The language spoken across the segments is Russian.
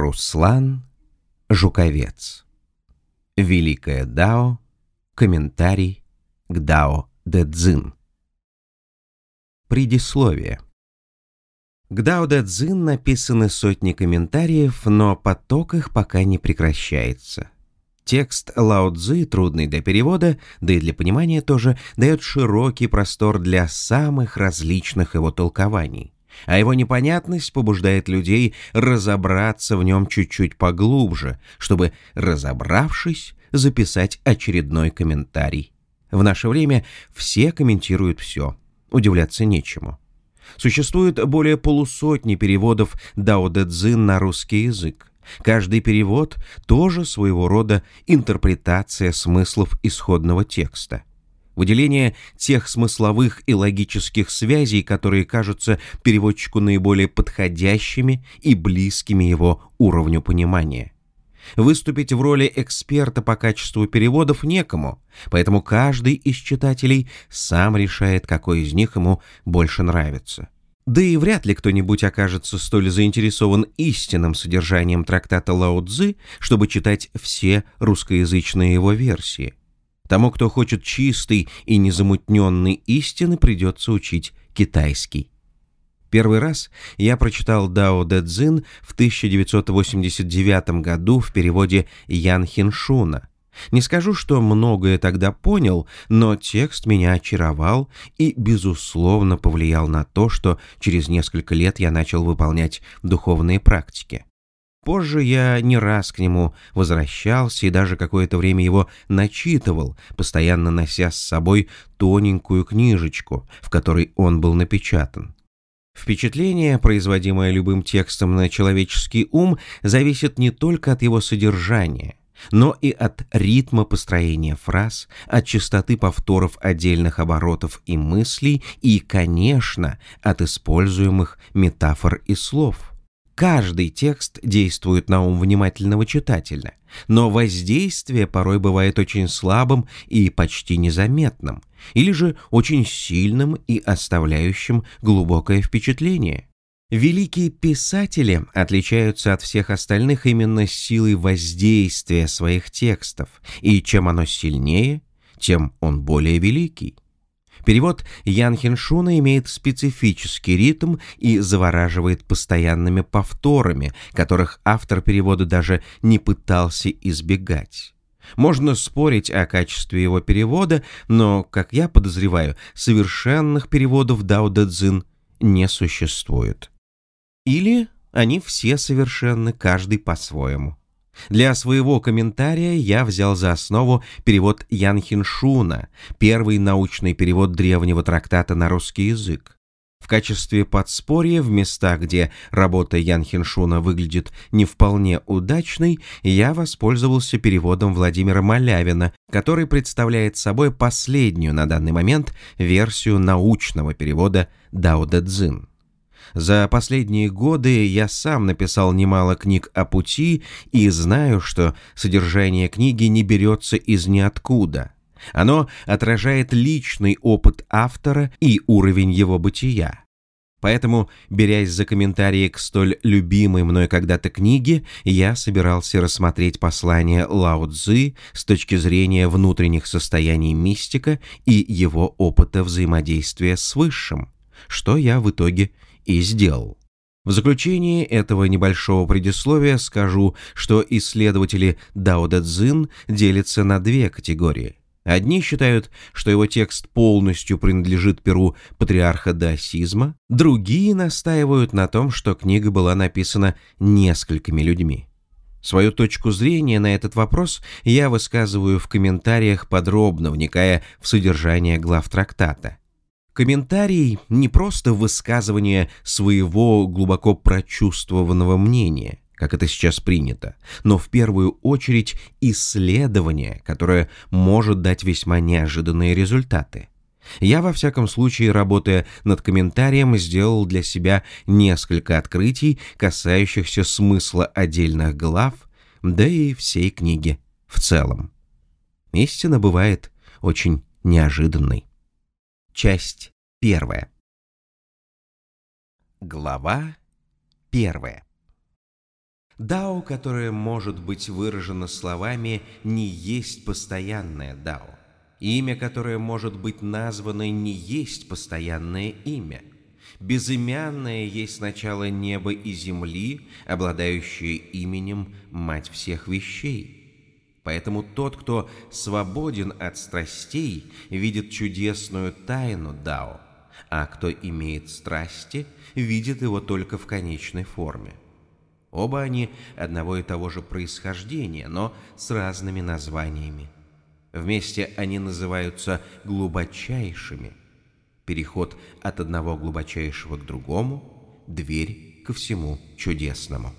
Руслан Жуковец. Великое Дао. Комментарий к Дао Дэ Цзин. Предисловие. К Дао Дэ Цзин написаны сотни комментариев, но поток их пока не прекращается. Текст Лао Цзы, трудный для перевода, да и для понимания тоже, дает широкий простор для самых различных его толкований а его непонятность побуждает людей разобраться в нем чуть-чуть поглубже, чтобы, разобравшись, записать очередной комментарий. В наше время все комментируют все, удивляться нечему. Существует более полусотни переводов Дао Дэ Цзин на русский язык. Каждый перевод тоже своего рода интерпретация смыслов исходного текста выделение тех смысловых и логических связей, которые кажутся переводчику наиболее подходящими и близкими его уровню понимания. Выступить в роли эксперта по качеству переводов некому, поэтому каждый из читателей сам решает, какой из них ему больше нравится. Да и вряд ли кто-нибудь окажется столь заинтересован истинным содержанием трактата Лао Цзы, чтобы читать все русскоязычные его версии. Тому, кто хочет чистой и незамутненной истины, придется учить китайский. Первый раз я прочитал Дао Дэ Цзин в 1989 году в переводе Ян Хиншуна. Не скажу, что многое тогда понял, но текст меня очаровал и, безусловно, повлиял на то, что через несколько лет я начал выполнять духовные практики. Позже я не раз к нему возвращался и даже какое-то время его начитывал, постоянно нося с собой тоненькую книжечку, в которой он был напечатан. Впечатление, производимое любым текстом на человеческий ум, зависит не только от его содержания, но и от ритма построения фраз, от частоты повторов отдельных оборотов и мыслей и, конечно, от используемых метафор и слов. Каждый текст действует на ум внимательного читателя, но воздействие порой бывает очень слабым и почти незаметным, или же очень сильным и оставляющим глубокое впечатление. Великие писатели отличаются от всех остальных именно силой воздействия своих текстов, и чем оно сильнее, тем он более великий. Перевод Ян Хиншуна имеет специфический ритм и завораживает постоянными повторами, которых автор перевода даже не пытался избегать. Можно спорить о качестве его перевода, но, как я подозреваю, совершенных переводов Дао Дэ Цзин не существует. Или они все совершенны, каждый по-своему. Для своего комментария я взял за основу перевод Ян Хиншуна, первый научный перевод древнего трактата на русский язык. В качестве подспорья в местах, где работа Ян Хиншуна выглядит не вполне удачной, я воспользовался переводом Владимира Малявина, который представляет собой последнюю на данный момент версию научного перевода Дао Дэ Цзин. За последние годы я сам написал немало книг о пути и знаю, что содержание книги не берется из ниоткуда. Оно отражает личный опыт автора и уровень его бытия. Поэтому, берясь за комментарии к столь любимой мной когда-то книге, я собирался рассмотреть послание Лао Цзы с точки зрения внутренних состояний мистика и его опыта взаимодействия с Высшим, что я в итоге и сделал. В заключение этого небольшого предисловия скажу, что исследователи Дао Дэ Цзин делятся на две категории. Одни считают, что его текст полностью принадлежит перу патриарха даосизма, другие настаивают на том, что книга была написана несколькими людьми. Свою точку зрения на этот вопрос я высказываю в комментариях, подробно вникая в содержание глав трактата. Комментарий — не просто высказывание своего глубоко прочувствованного мнения, как это сейчас принято, но в первую очередь исследование, которое может дать весьма неожиданные результаты. Я, во всяком случае, работая над комментарием, сделал для себя несколько открытий, касающихся смысла отдельных глав, да и всей книги в целом. Истина бывает очень неожиданной. Часть первая. Глава первая. Дао, которое может быть выражено словами, не есть постоянное дао. Имя, которое может быть названо, не есть постоянное имя. Безымянное есть сначала небо и земли, обладающее именем Мать всех вещей. Поэтому тот, кто свободен от страстей, видит чудесную тайну Дао, а кто имеет страсти, видит его только в конечной форме. Оба они одного и того же происхождения, но с разными названиями. Вместе они называются глубочайшими. Переход от одного глубочайшего к другому – дверь ко всему чудесному.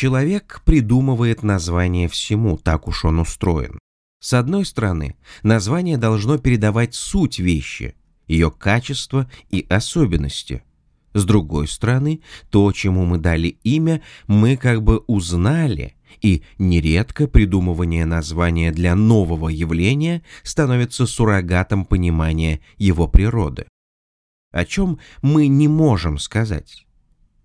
Человек придумывает название всему, так уж он устроен. С одной стороны, название должно передавать суть вещи, ее качество и особенности – с другой стороны, то, чему мы дали имя, мы как бы узнали, и нередко придумывание названия для нового явления становится суррогатом понимания его природы. О чем мы не можем сказать?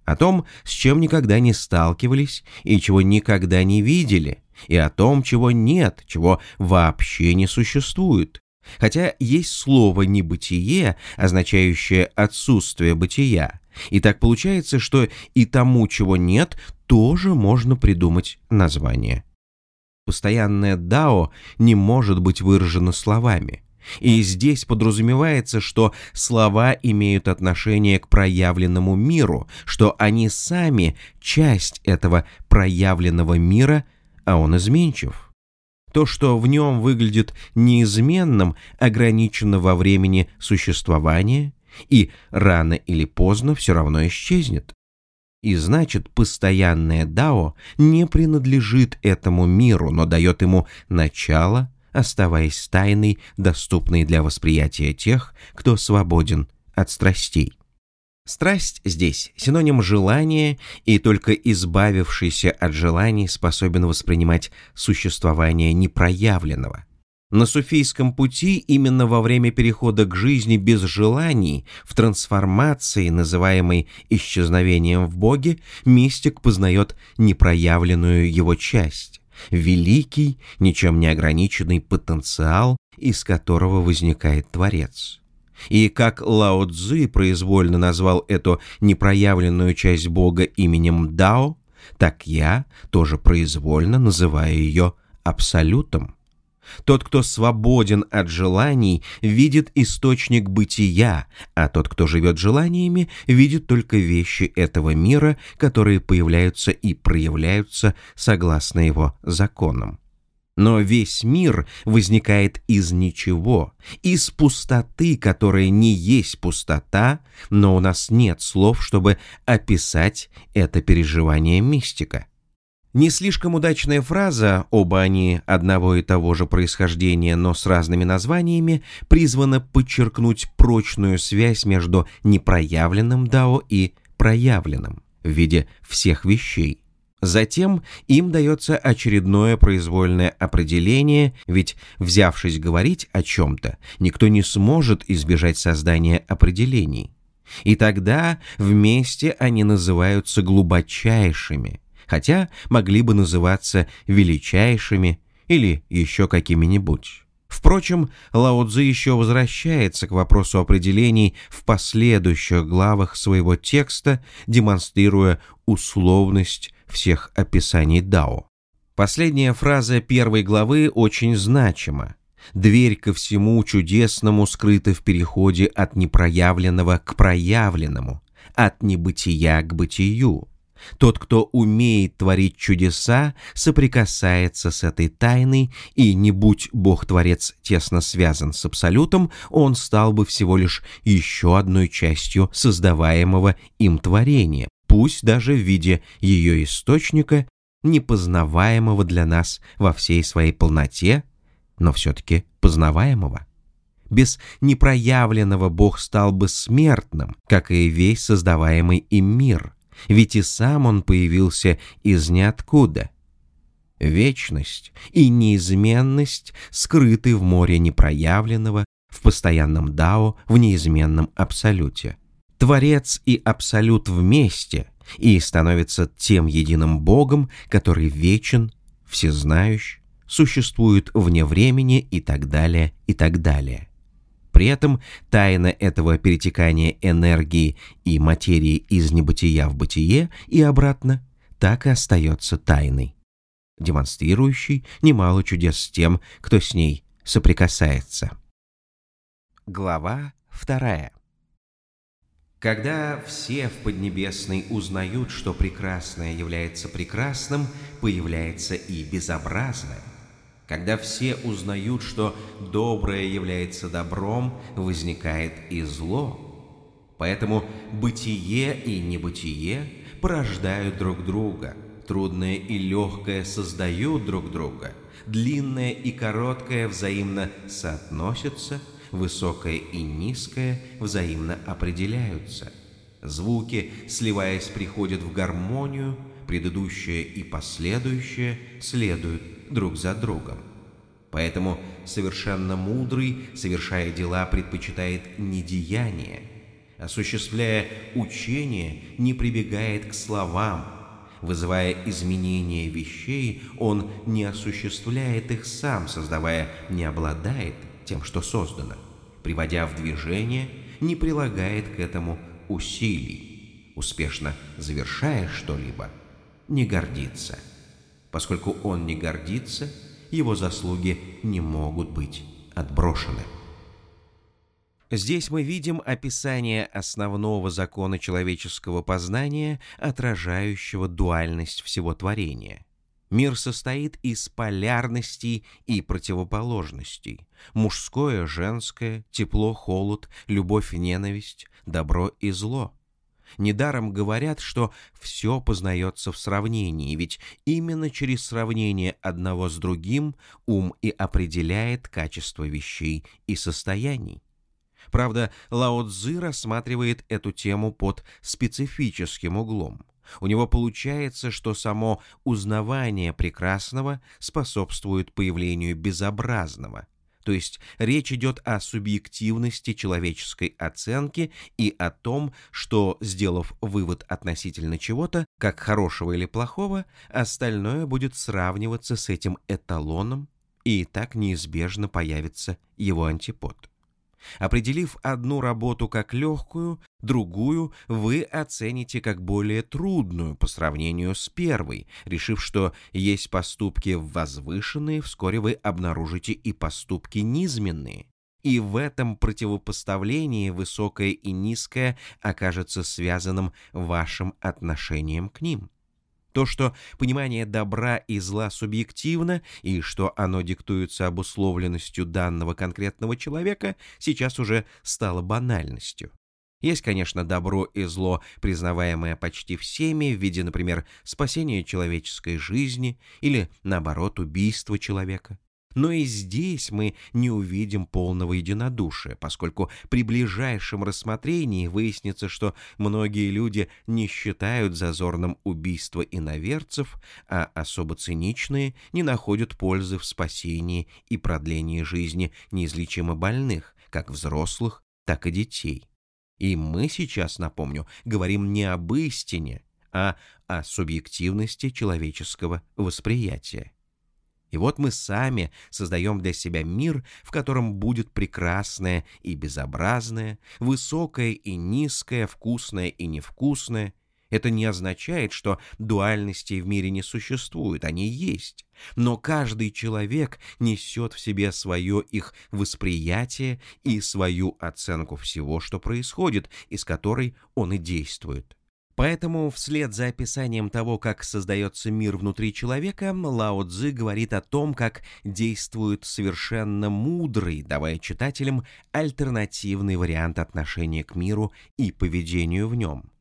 О том, с чем никогда не сталкивались и чего никогда не видели, и о том, чего нет, чего вообще не существует, Хотя есть слово «небытие», означающее «отсутствие бытия», и так получается, что и тому, чего нет, тоже можно придумать название. Постоянное «дао» не может быть выражено словами. И здесь подразумевается, что слова имеют отношение к проявленному миру, что они сами часть этого проявленного мира, а он изменчив. То, что в нем выглядит неизменным, ограничено во времени существования и рано или поздно все равно исчезнет. И значит, постоянное Дао не принадлежит этому миру, но дает ему начало, оставаясь тайной, доступной для восприятия тех, кто свободен от страстей. Страсть здесь синоним желания, и только избавившийся от желаний способен воспринимать существование непроявленного. На суфийском пути именно во время перехода к жизни без желаний, в трансформации, называемой исчезновением в Боге, мистик познает непроявленную его часть, великий, ничем не ограниченный потенциал, из которого возникает Творец. И как Лао Цзы произвольно назвал эту непроявленную часть Бога именем Дао, так я тоже произвольно называю ее Абсолютом. Тот, кто свободен от желаний, видит источник бытия, а тот, кто живет желаниями, видит только вещи этого мира, которые появляются и проявляются согласно его законам. Но весь мир возникает из ничего, из пустоты, которая не есть пустота, но у нас нет слов, чтобы описать это переживание мистика. Не слишком удачная фраза, оба они одного и того же происхождения, но с разными названиями, призвана подчеркнуть прочную связь между непроявленным дао и проявленным в виде всех вещей. Затем им дается очередное произвольное определение, ведь, взявшись говорить о чем-то, никто не сможет избежать создания определений. И тогда вместе они называются глубочайшими, хотя могли бы называться величайшими или еще какими-нибудь. Впрочем, Лао Цзи еще возвращается к вопросу определений в последующих главах своего текста, демонстрируя условность всех описаний Дао. Последняя фраза первой главы очень значима. Дверь ко всему чудесному скрыта в переходе от непроявленного к проявленному, от небытия к бытию. Тот, кто умеет творить чудеса, соприкасается с этой тайной, и не будь Бог-творец тесно связан с Абсолютом, он стал бы всего лишь еще одной частью создаваемого им творения, пусть даже в виде ее источника, непознаваемого для нас во всей своей полноте, но все-таки познаваемого. Без непроявленного Бог стал бы смертным, как и весь создаваемый им мир, ведь и сам он появился из ниоткуда. Вечность и неизменность скрыты в море непроявленного, в постоянном дао, в неизменном абсолюте. Творец и Абсолют вместе и становится тем единым Богом, который вечен, всезнающ, существует вне времени и так далее, и так далее. При этом тайна этого перетекания энергии и материи из небытия в бытие и обратно так и остается тайной, демонстрирующей немало чудес тем, кто с ней соприкасается. Глава вторая. Когда все в Поднебесной узнают, что прекрасное является прекрасным, появляется и безобразное. Когда все узнают, что доброе является добром, возникает и зло. Поэтому бытие и небытие порождают друг друга, трудное и легкое создают друг друга, длинное и короткое взаимно соотносятся, высокое и низкое взаимно определяются. Звуки, сливаясь, приходят в гармонию, предыдущее и последующее следуют друг за другом. Поэтому совершенно мудрый, совершая дела, предпочитает недеяние, осуществляя учение, не прибегает к словам, вызывая изменения вещей, он не осуществляет их сам, создавая, не обладает тем, что создано, приводя в движение, не прилагает к этому усилий, успешно завершая что-либо, не гордится – Поскольку он не гордится, его заслуги не могут быть отброшены. Здесь мы видим описание основного закона человеческого познания, отражающего дуальность всего творения. Мир состоит из полярностей и противоположностей. Мужское, женское, тепло, холод, любовь, ненависть, добро и зло. Недаром говорят, что все познается в сравнении, ведь именно через сравнение одного с другим ум и определяет качество вещей и состояний. Правда, Лао Цзы рассматривает эту тему под специфическим углом. У него получается, что само узнавание прекрасного способствует появлению безобразного – то есть речь идет о субъективности человеческой оценки и о том, что, сделав вывод относительно чего-то, как хорошего или плохого, остальное будет сравниваться с этим эталоном, и так неизбежно появится его антипод. Определив одну работу как легкую, другую вы оцените как более трудную по сравнению с первой. Решив, что есть поступки возвышенные, вскоре вы обнаружите и поступки низменные. И в этом противопоставлении высокое и низкое окажется связанным вашим отношением к ним. То, что понимание добра и зла субъективно, и что оно диктуется обусловленностью данного конкретного человека, сейчас уже стало банальностью. Есть, конечно, добро и зло, признаваемое почти всеми в виде, например, спасения человеческой жизни или, наоборот, убийства человека. Но и здесь мы не увидим полного единодушия, поскольку при ближайшем рассмотрении выяснится, что многие люди не считают зазорным убийство иноверцев, а особо циничные не находят пользы в спасении и продлении жизни неизлечимо больных, как взрослых, так и детей. И мы сейчас, напомню, говорим не об истине, а о субъективности человеческого восприятия. И вот мы сами создаем для себя мир, в котором будет прекрасное и безобразное, высокое и низкое, вкусное и невкусное. Это не означает, что дуальностей в мире не существует, они есть. Но каждый человек несет в себе свое их восприятие и свою оценку всего, что происходит, из которой он и действует. Поэтому вслед за описанием того, как создается мир внутри человека, Лао Цзы говорит о том, как действует совершенно мудрый, давая читателям альтернативный вариант отношения к миру и поведению в нем.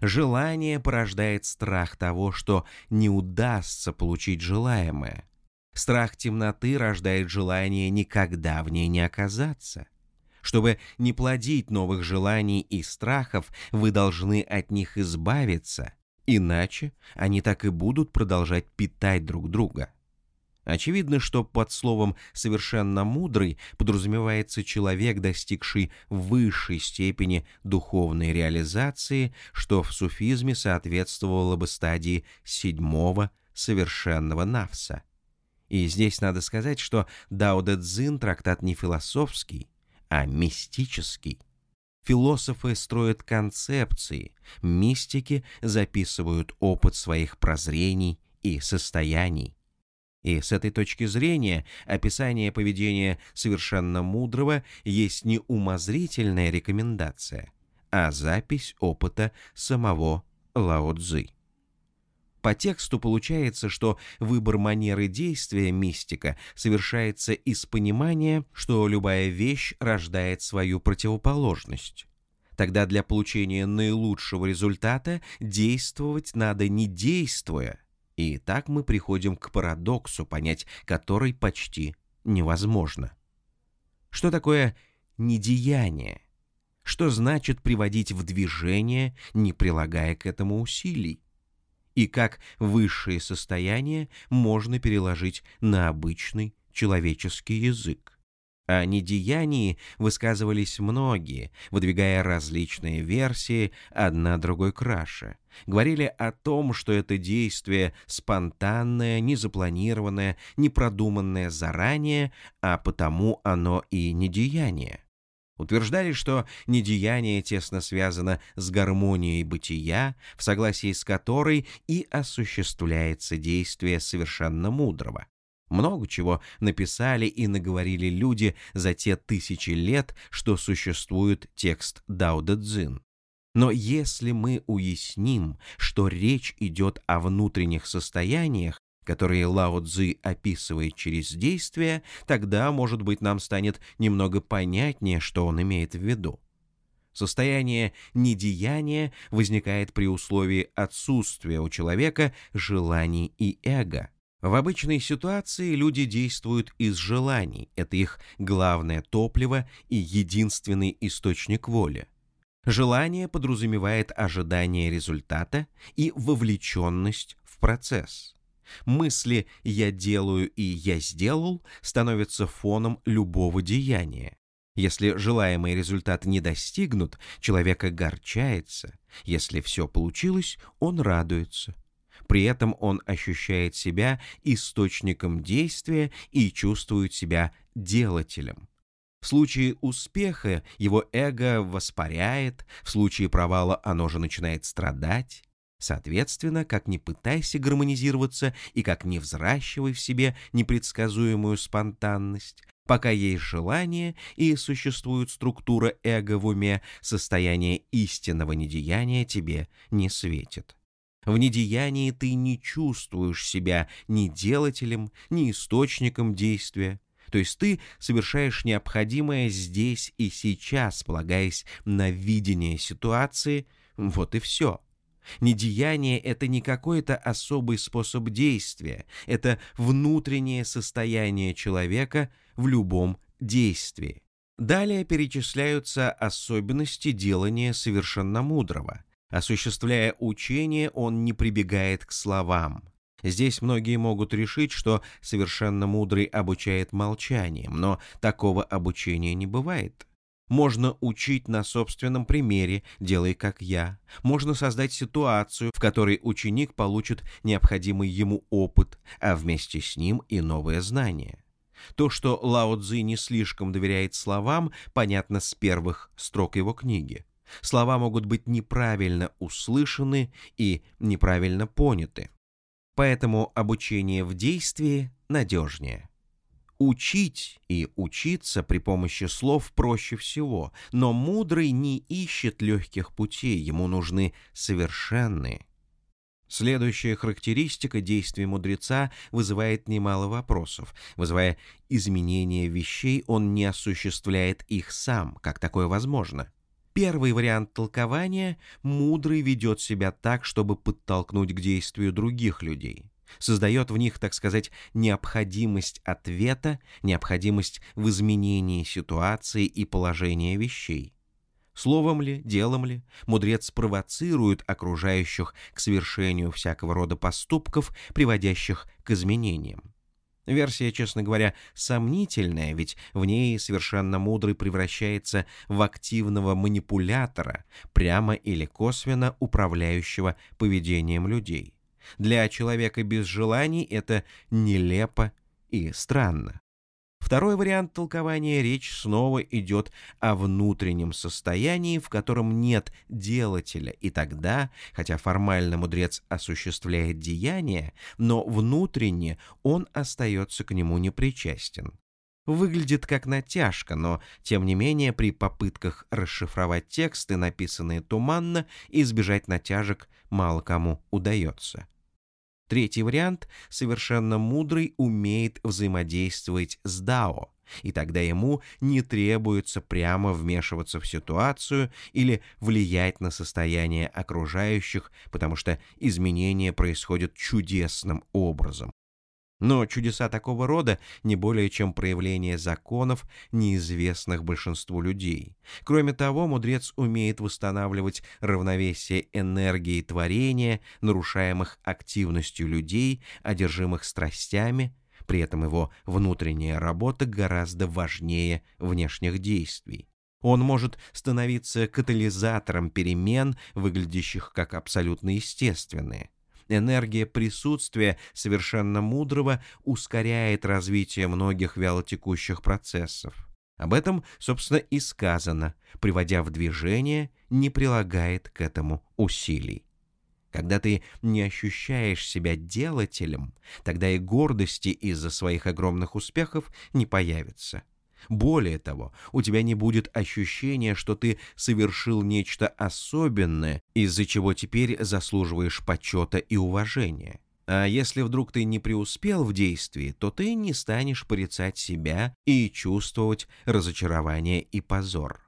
Желание порождает страх того, что не удастся получить желаемое. Страх темноты рождает желание никогда в ней не оказаться. Чтобы не плодить новых желаний и страхов, вы должны от них избавиться, иначе они так и будут продолжать питать друг друга. Очевидно, что под словом «совершенно мудрый» подразумевается человек, достигший высшей степени духовной реализации, что в суфизме соответствовало бы стадии седьмого совершенного навса. И здесь надо сказать, что Дао Дэ Цзин трактат не философский, а мистический. Философы строят концепции, мистики записывают опыт своих прозрений и состояний. И с этой точки зрения описание поведения совершенно мудрого есть не умозрительная рекомендация, а запись опыта самого Лао Цзы. По тексту получается, что выбор манеры действия мистика совершается из понимания, что любая вещь рождает свою противоположность. Тогда для получения наилучшего результата действовать надо не действуя, и так мы приходим к парадоксу, понять который почти невозможно. Что такое недеяние? Что значит приводить в движение, не прилагая к этому усилий? И как высшее состояние можно переложить на обычный человеческий язык? О недеянии высказывались многие, выдвигая различные версии, одна другой краше. Говорили о том, что это действие спонтанное, незапланированное, непродуманное заранее, а потому оно и недеяние. Утверждали, что недеяние тесно связано с гармонией бытия, в согласии с которой и осуществляется действие совершенно мудрого. Много чего написали и наговорили люди за те тысячи лет, что существует текст Дао Дэ Цзин. Но если мы уясним, что речь идет о внутренних состояниях, которые Лао Цзи описывает через действие, тогда, может быть, нам станет немного понятнее, что он имеет в виду. Состояние недеяния возникает при условии отсутствия у человека желаний и эго – в обычной ситуации люди действуют из желаний, это их главное топливо и единственный источник воли. Желание подразумевает ожидание результата и вовлеченность в процесс. Мысли «я делаю» и «я сделал» становятся фоном любого деяния. Если желаемый результат не достигнут, человек огорчается. Если все получилось, он радуется. При этом он ощущает себя источником действия и чувствует себя делателем. В случае успеха его эго воспаряет, в случае провала оно же начинает страдать. Соответственно, как ни пытайся гармонизироваться и как не взращивай в себе непредсказуемую спонтанность, пока есть желание и существует структура эго в уме, состояние истинного недеяния тебе не светит. В недеянии ты не чувствуешь себя ни делателем, ни источником действия. То есть ты совершаешь необходимое здесь и сейчас, полагаясь на видение ситуации, вот и все. Недеяние — это не какой-то особый способ действия, это внутреннее состояние человека в любом действии. Далее перечисляются особенности делания совершенно мудрого — Осуществляя учение, он не прибегает к словам. Здесь многие могут решить, что совершенно мудрый обучает молчанием, но такого обучения не бывает. Можно учить на собственном примере, делай как я. Можно создать ситуацию, в которой ученик получит необходимый ему опыт, а вместе с ним и новое знание. То, что Лао Цзи не слишком доверяет словам, понятно с первых строк его книги. Слова могут быть неправильно услышаны и неправильно поняты. Поэтому обучение в действии надежнее. Учить и учиться при помощи слов проще всего, но мудрый не ищет легких путей, ему нужны совершенные. Следующая характеристика действий мудреца вызывает немало вопросов. Вызывая изменение вещей, он не осуществляет их сам, как такое возможно. Первый вариант толкования – мудрый ведет себя так, чтобы подтолкнуть к действию других людей. Создает в них, так сказать, необходимость ответа, необходимость в изменении ситуации и положения вещей. Словом ли, делом ли, мудрец провоцирует окружающих к совершению всякого рода поступков, приводящих к изменениям. Версия, честно говоря, сомнительная, ведь в ней совершенно мудрый превращается в активного манипулятора, прямо или косвенно управляющего поведением людей. Для человека без желаний это нелепо и странно. Второй вариант толкования речь снова идет о внутреннем состоянии, в котором нет делателя, и тогда, хотя формально мудрец осуществляет деяние, но внутренне он остается к нему непричастен. Выглядит как натяжка, но, тем не менее, при попытках расшифровать тексты, написанные туманно, избежать натяжек мало кому удается. Третий вариант — совершенно мудрый умеет взаимодействовать с Дао, и тогда ему не требуется прямо вмешиваться в ситуацию или влиять на состояние окружающих, потому что изменения происходят чудесным образом. Но чудеса такого рода не более чем проявление законов, неизвестных большинству людей. Кроме того, мудрец умеет восстанавливать равновесие энергии творения, нарушаемых активностью людей, одержимых страстями, при этом его внутренняя работа гораздо важнее внешних действий. Он может становиться катализатором перемен, выглядящих как абсолютно естественные энергия присутствия совершенно мудрого ускоряет развитие многих вялотекущих процессов. Об этом, собственно, и сказано, приводя в движение, не прилагает к этому усилий. Когда ты не ощущаешь себя делателем, тогда и гордости из-за своих огромных успехов не появится. Более того, у тебя не будет ощущения, что ты совершил нечто особенное, из-за чего теперь заслуживаешь почета и уважения. А если вдруг ты не преуспел в действии, то ты не станешь порицать себя и чувствовать разочарование и позор.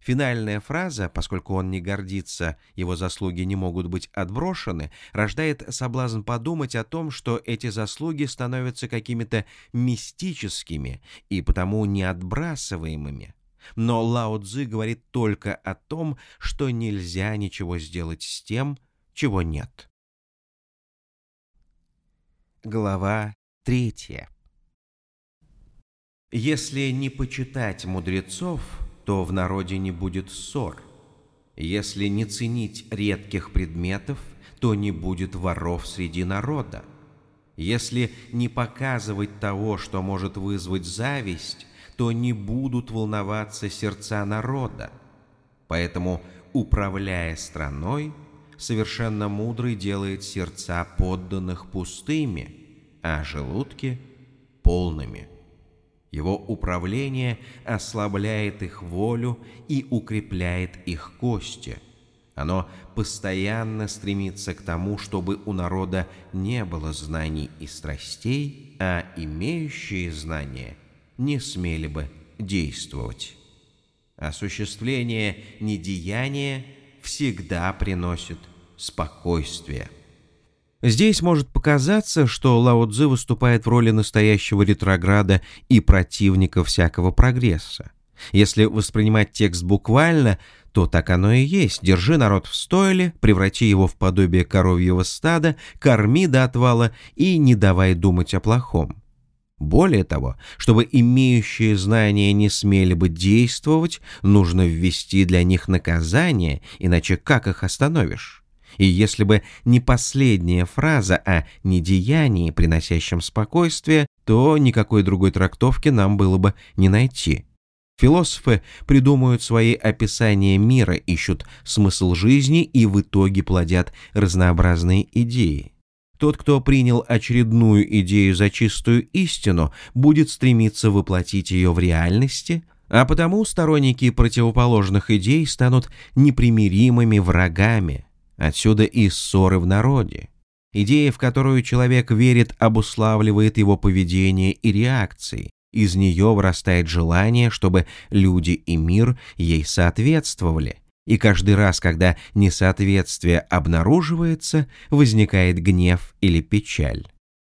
Финальная фраза, поскольку он не гордится, его заслуги не могут быть отброшены, рождает соблазн подумать о том, что эти заслуги становятся какими-то мистическими и потому неотбрасываемыми. Но Лао Цзы говорит только о том, что нельзя ничего сделать с тем, чего нет. Глава третья. Если не почитать мудрецов, то в народе не будет ссор. Если не ценить редких предметов, то не будет воров среди народа. Если не показывать того, что может вызвать зависть, то не будут волноваться сердца народа. Поэтому, управляя страной, совершенно мудрый делает сердца подданных пустыми, а желудки — полными. Его управление ослабляет их волю и укрепляет их кости. Оно постоянно стремится к тому, чтобы у народа не было знаний и страстей, а имеющие знания не смели бы действовать. Осуществление недеяния всегда приносит спокойствие. Здесь может показаться, что Лао Цзы выступает в роли настоящего ретрограда и противника всякого прогресса. Если воспринимать текст буквально, то так оно и есть. Держи народ в стойле, преврати его в подобие коровьего стада, корми до отвала и не давай думать о плохом. Более того, чтобы имеющие знания не смели бы действовать, нужно ввести для них наказание, иначе как их остановишь? И если бы не последняя фраза о недеянии, приносящем спокойствие, то никакой другой трактовки нам было бы не найти. Философы придумывают свои описания мира, ищут смысл жизни и в итоге плодят разнообразные идеи. Тот, кто принял очередную идею за чистую истину, будет стремиться воплотить ее в реальности, а потому сторонники противоположных идей станут непримиримыми врагами – Отсюда и ссоры в народе. Идея, в которую человек верит, обуславливает его поведение и реакции. Из нее вырастает желание, чтобы люди и мир ей соответствовали. И каждый раз, когда несоответствие обнаруживается, возникает гнев или печаль.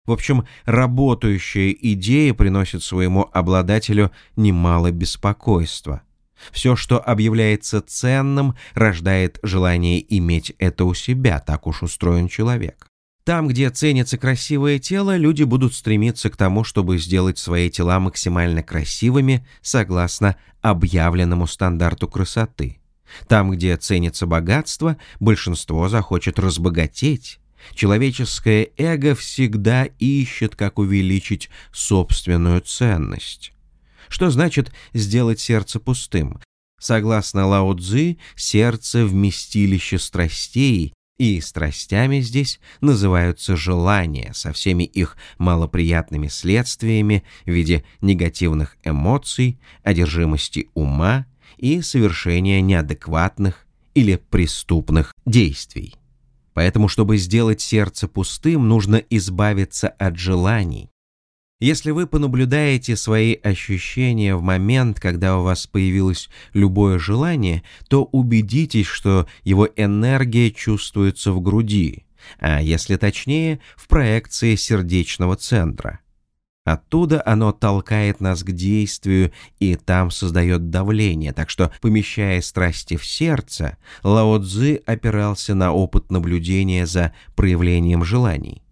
В общем, работающая идея приносит своему обладателю немало беспокойства. Все, что объявляется ценным, рождает желание иметь это у себя, так уж устроен человек. Там, где ценится красивое тело, люди будут стремиться к тому, чтобы сделать свои тела максимально красивыми согласно объявленному стандарту красоты. Там, где ценится богатство, большинство захочет разбогатеть. Человеческое эго всегда ищет, как увеличить собственную ценность. Что значит сделать сердце пустым? Согласно Лао Цзы, сердце – вместилище страстей, и страстями здесь называются желания со всеми их малоприятными следствиями в виде негативных эмоций, одержимости ума и совершения неадекватных или преступных действий. Поэтому, чтобы сделать сердце пустым, нужно избавиться от желаний, если вы понаблюдаете свои ощущения в момент, когда у вас появилось любое желание, то убедитесь, что его энергия чувствуется в груди, а если точнее, в проекции сердечного центра. Оттуда оно толкает нас к действию и там создает давление, так что, помещая страсти в сердце, Лао Цзы опирался на опыт наблюдения за проявлением желаний.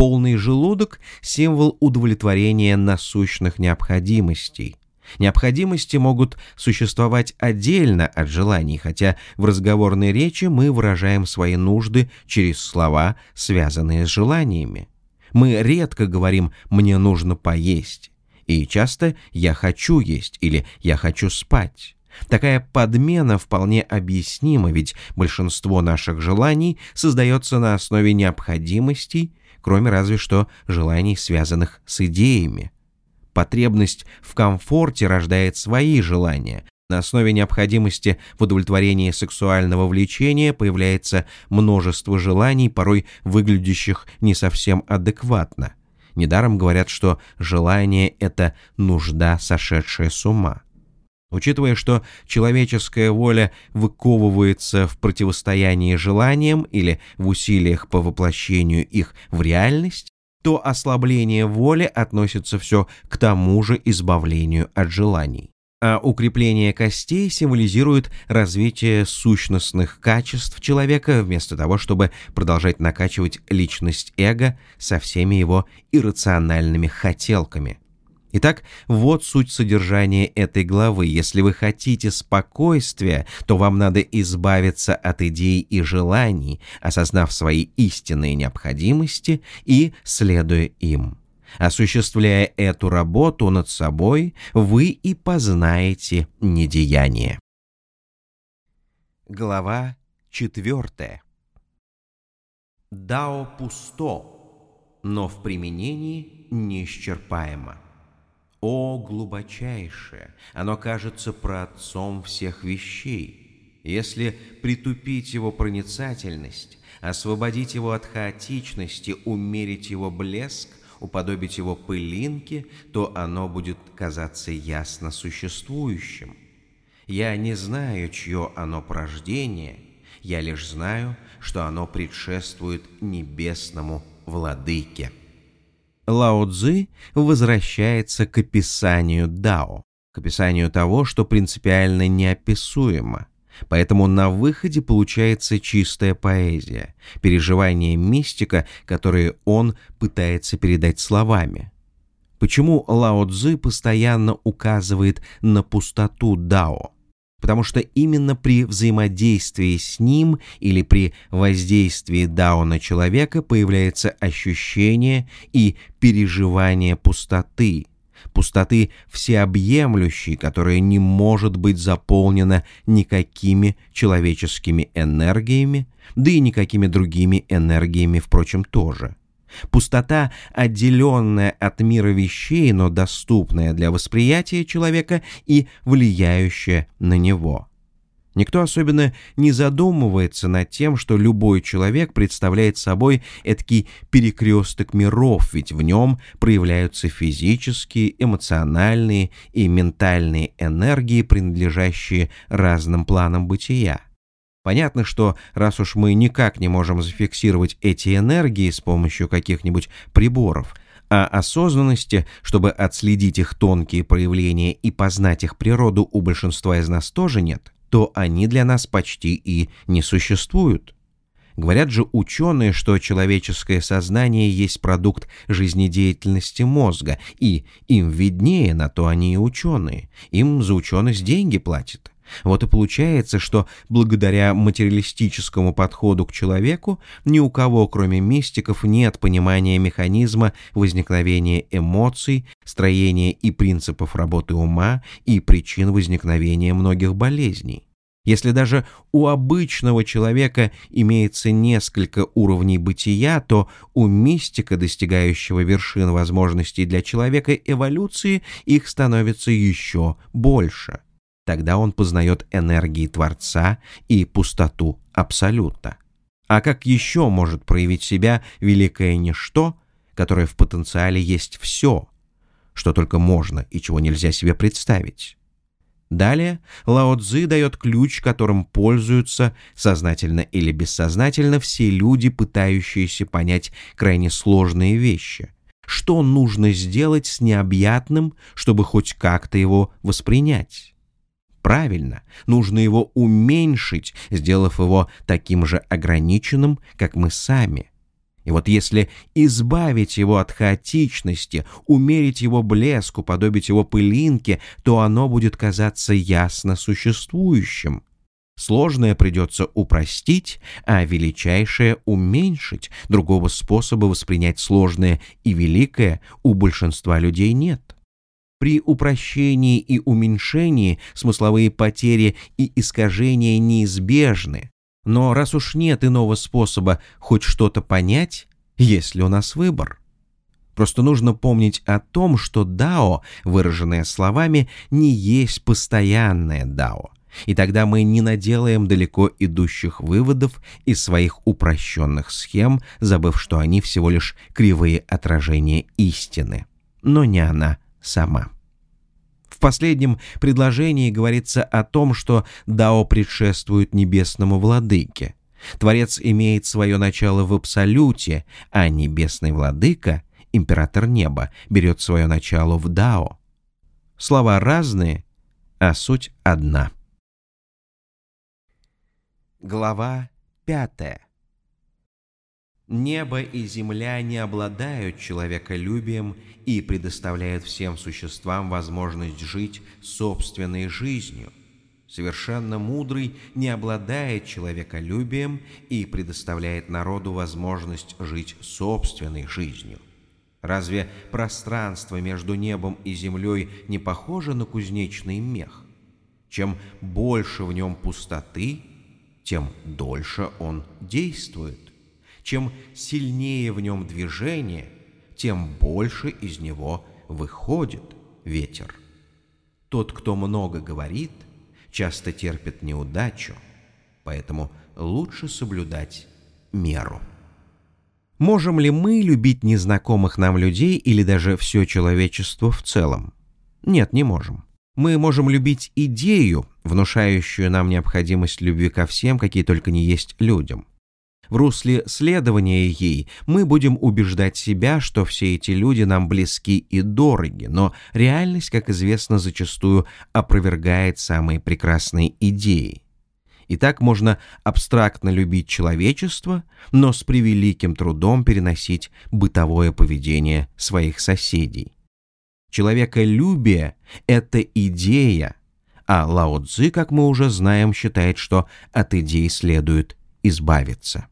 Полный желудок – символ удовлетворения насущных необходимостей. Необходимости могут существовать отдельно от желаний, хотя в разговорной речи мы выражаем свои нужды через слова, связанные с желаниями. Мы редко говорим «мне нужно поесть», и часто «я хочу есть» или «я хочу спать». Такая подмена вполне объяснима, ведь большинство наших желаний создается на основе необходимостей кроме разве что желаний, связанных с идеями. Потребность в комфорте рождает свои желания. На основе необходимости в удовлетворении сексуального влечения появляется множество желаний, порой выглядящих не совсем адекватно. Недаром говорят, что желание – это нужда, сошедшая с ума. Учитывая, что человеческая воля выковывается в противостоянии желаниям или в усилиях по воплощению их в реальность, то ослабление воли относится все к тому же избавлению от желаний. А укрепление костей символизирует развитие сущностных качеств человека вместо того, чтобы продолжать накачивать личность эго со всеми его иррациональными хотелками – Итак, вот суть содержания этой главы. Если вы хотите спокойствия, то вам надо избавиться от идей и желаний, осознав свои истинные необходимости и следуя им. Осуществляя эту работу над собой, вы и познаете недеяние. Глава четвертая. Дао пусто, но в применении неисчерпаемо. О, глубочайшее! Оно кажется праотцом всех вещей. Если притупить его проницательность, освободить его от хаотичности, умерить его блеск, уподобить его пылинке, то оно будет казаться ясно существующим. Я не знаю, чье оно порождение, я лишь знаю, что оно предшествует небесному владыке. Лао Цзы возвращается к описанию Дао, к описанию того, что принципиально неописуемо. Поэтому на выходе получается чистая поэзия, переживание мистика, которые он пытается передать словами. Почему Лао Цзы постоянно указывает на пустоту Дао? Потому что именно при взаимодействии с ним или при воздействии Дао на человека появляется ощущение и переживание пустоты, пустоты всеобъемлющей, которая не может быть заполнена никакими человеческими энергиями, да и никакими другими энергиями, впрочем, тоже. Пустота, отделенная от мира вещей, но доступная для восприятия человека и влияющая на него. Никто особенно не задумывается над тем, что любой человек представляет собой эдакий перекресток миров, ведь в нем проявляются физические, эмоциональные и ментальные энергии, принадлежащие разным планам бытия. Понятно, что раз уж мы никак не можем зафиксировать эти энергии с помощью каких-нибудь приборов, а осознанности, чтобы отследить их тонкие проявления и познать их природу у большинства из нас тоже нет, то они для нас почти и не существуют. Говорят же ученые, что человеческое сознание есть продукт жизнедеятельности мозга, и им виднее, на то они и ученые. Им за ученость деньги платят. Вот и получается, что благодаря материалистическому подходу к человеку ни у кого, кроме мистиков, нет понимания механизма возникновения эмоций, строения и принципов работы ума и причин возникновения многих болезней. Если даже у обычного человека имеется несколько уровней бытия, то у мистика, достигающего вершин возможностей для человека эволюции, их становится еще больше. Тогда он познает энергии Творца и пустоту Абсолюта. А как еще может проявить себя великое ничто, которое в потенциале есть все, что только можно и чего нельзя себе представить? Далее Лао Цзы дает ключ, которым пользуются сознательно или бессознательно все люди, пытающиеся понять крайне сложные вещи. Что нужно сделать с необъятным, чтобы хоть как-то его воспринять? Правильно, нужно его уменьшить, сделав его таким же ограниченным, как мы сами. И вот если избавить его от хаотичности, умерить его блеск, уподобить его пылинке, то оно будет казаться ясно существующим. Сложное придется упростить, а величайшее уменьшить. Другого способа воспринять сложное и великое у большинства людей нет. При упрощении и уменьшении смысловые потери и искажения неизбежны, но раз уж нет иного способа хоть что-то понять, есть ли у нас выбор? Просто нужно помнить о том, что дао, выраженное словами, не есть постоянное дао. И тогда мы не наделаем далеко идущих выводов из своих упрощенных схем, забыв, что они всего лишь кривые отражения истины, но не она сама. В последнем предложении говорится о том, что Дао предшествует небесному владыке. Творец имеет свое начало в абсолюте, а небесный владыка, император неба, берет свое начало в Дао. Слова разные, а суть одна. Глава пятая. Небо и земля не обладают человеколюбием и предоставляют всем существам возможность жить собственной жизнью. Совершенно мудрый не обладает человеколюбием и предоставляет народу возможность жить собственной жизнью. Разве пространство между небом и землей не похоже на кузнечный мех? Чем больше в нем пустоты, тем дольше он действует. Чем сильнее в нем движение, тем больше из него выходит ветер. Тот, кто много говорит, часто терпит неудачу, поэтому лучше соблюдать меру. Можем ли мы любить незнакомых нам людей или даже все человечество в целом? Нет, не можем. Мы можем любить идею, внушающую нам необходимость любви ко всем, какие только не есть людям. В русле следования ей мы будем убеждать себя, что все эти люди нам близки и дороги, но реальность, как известно, зачастую опровергает самые прекрасные идеи. И так можно абстрактно любить человечество, но с превеликим трудом переносить бытовое поведение своих соседей. Человеколюбие — это идея, а Лао Цзи, как мы уже знаем, считает, что от идей следует избавиться.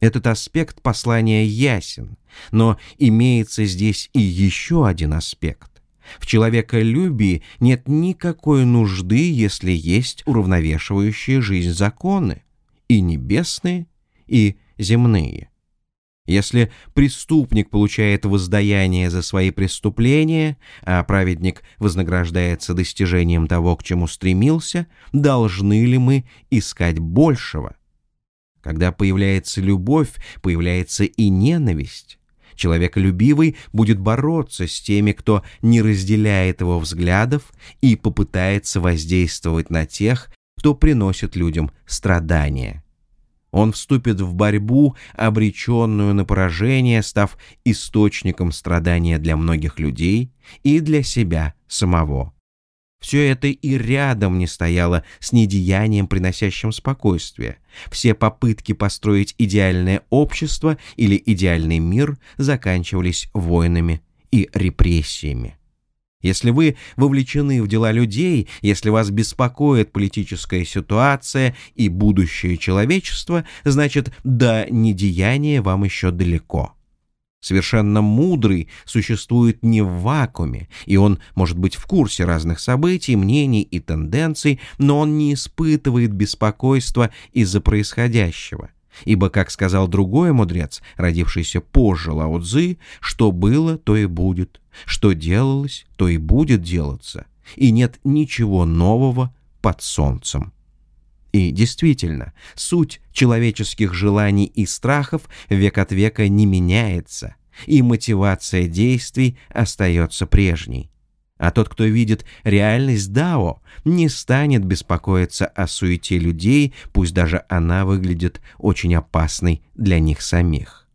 Этот аспект послания ясен, но имеется здесь и еще один аспект. В человеколюбии нет никакой нужды, если есть уравновешивающие жизнь законы, и небесные, и земные. Если преступник получает воздаяние за свои преступления, а праведник вознаграждается достижением того, к чему стремился, должны ли мы искать большего? Когда появляется любовь, появляется и ненависть. Человеколюбивый будет бороться с теми, кто не разделяет его взглядов и попытается воздействовать на тех, кто приносит людям страдания. Он вступит в борьбу, обреченную на поражение, став источником страдания для многих людей и для себя самого. Все это и рядом не стояло с недеянием, приносящим спокойствие. Все попытки построить идеальное общество или идеальный мир заканчивались войнами и репрессиями. Если вы вовлечены в дела людей, если вас беспокоит политическая ситуация и будущее человечества, значит, до недеяния вам еще далеко. Совершенно мудрый существует не в вакууме, и он может быть в курсе разных событий, мнений и тенденций, но он не испытывает беспокойства из-за происходящего. Ибо, как сказал другой мудрец, родившийся позже Лао Цзы, что было, то и будет, что делалось, то и будет делаться, и нет ничего нового под солнцем. И действительно, суть человеческих желаний и страхов век от века не меняется, и мотивация действий остается прежней. А тот, кто видит реальность Дао, не станет беспокоиться о суете людей, пусть даже она выглядит очень опасной для них самих.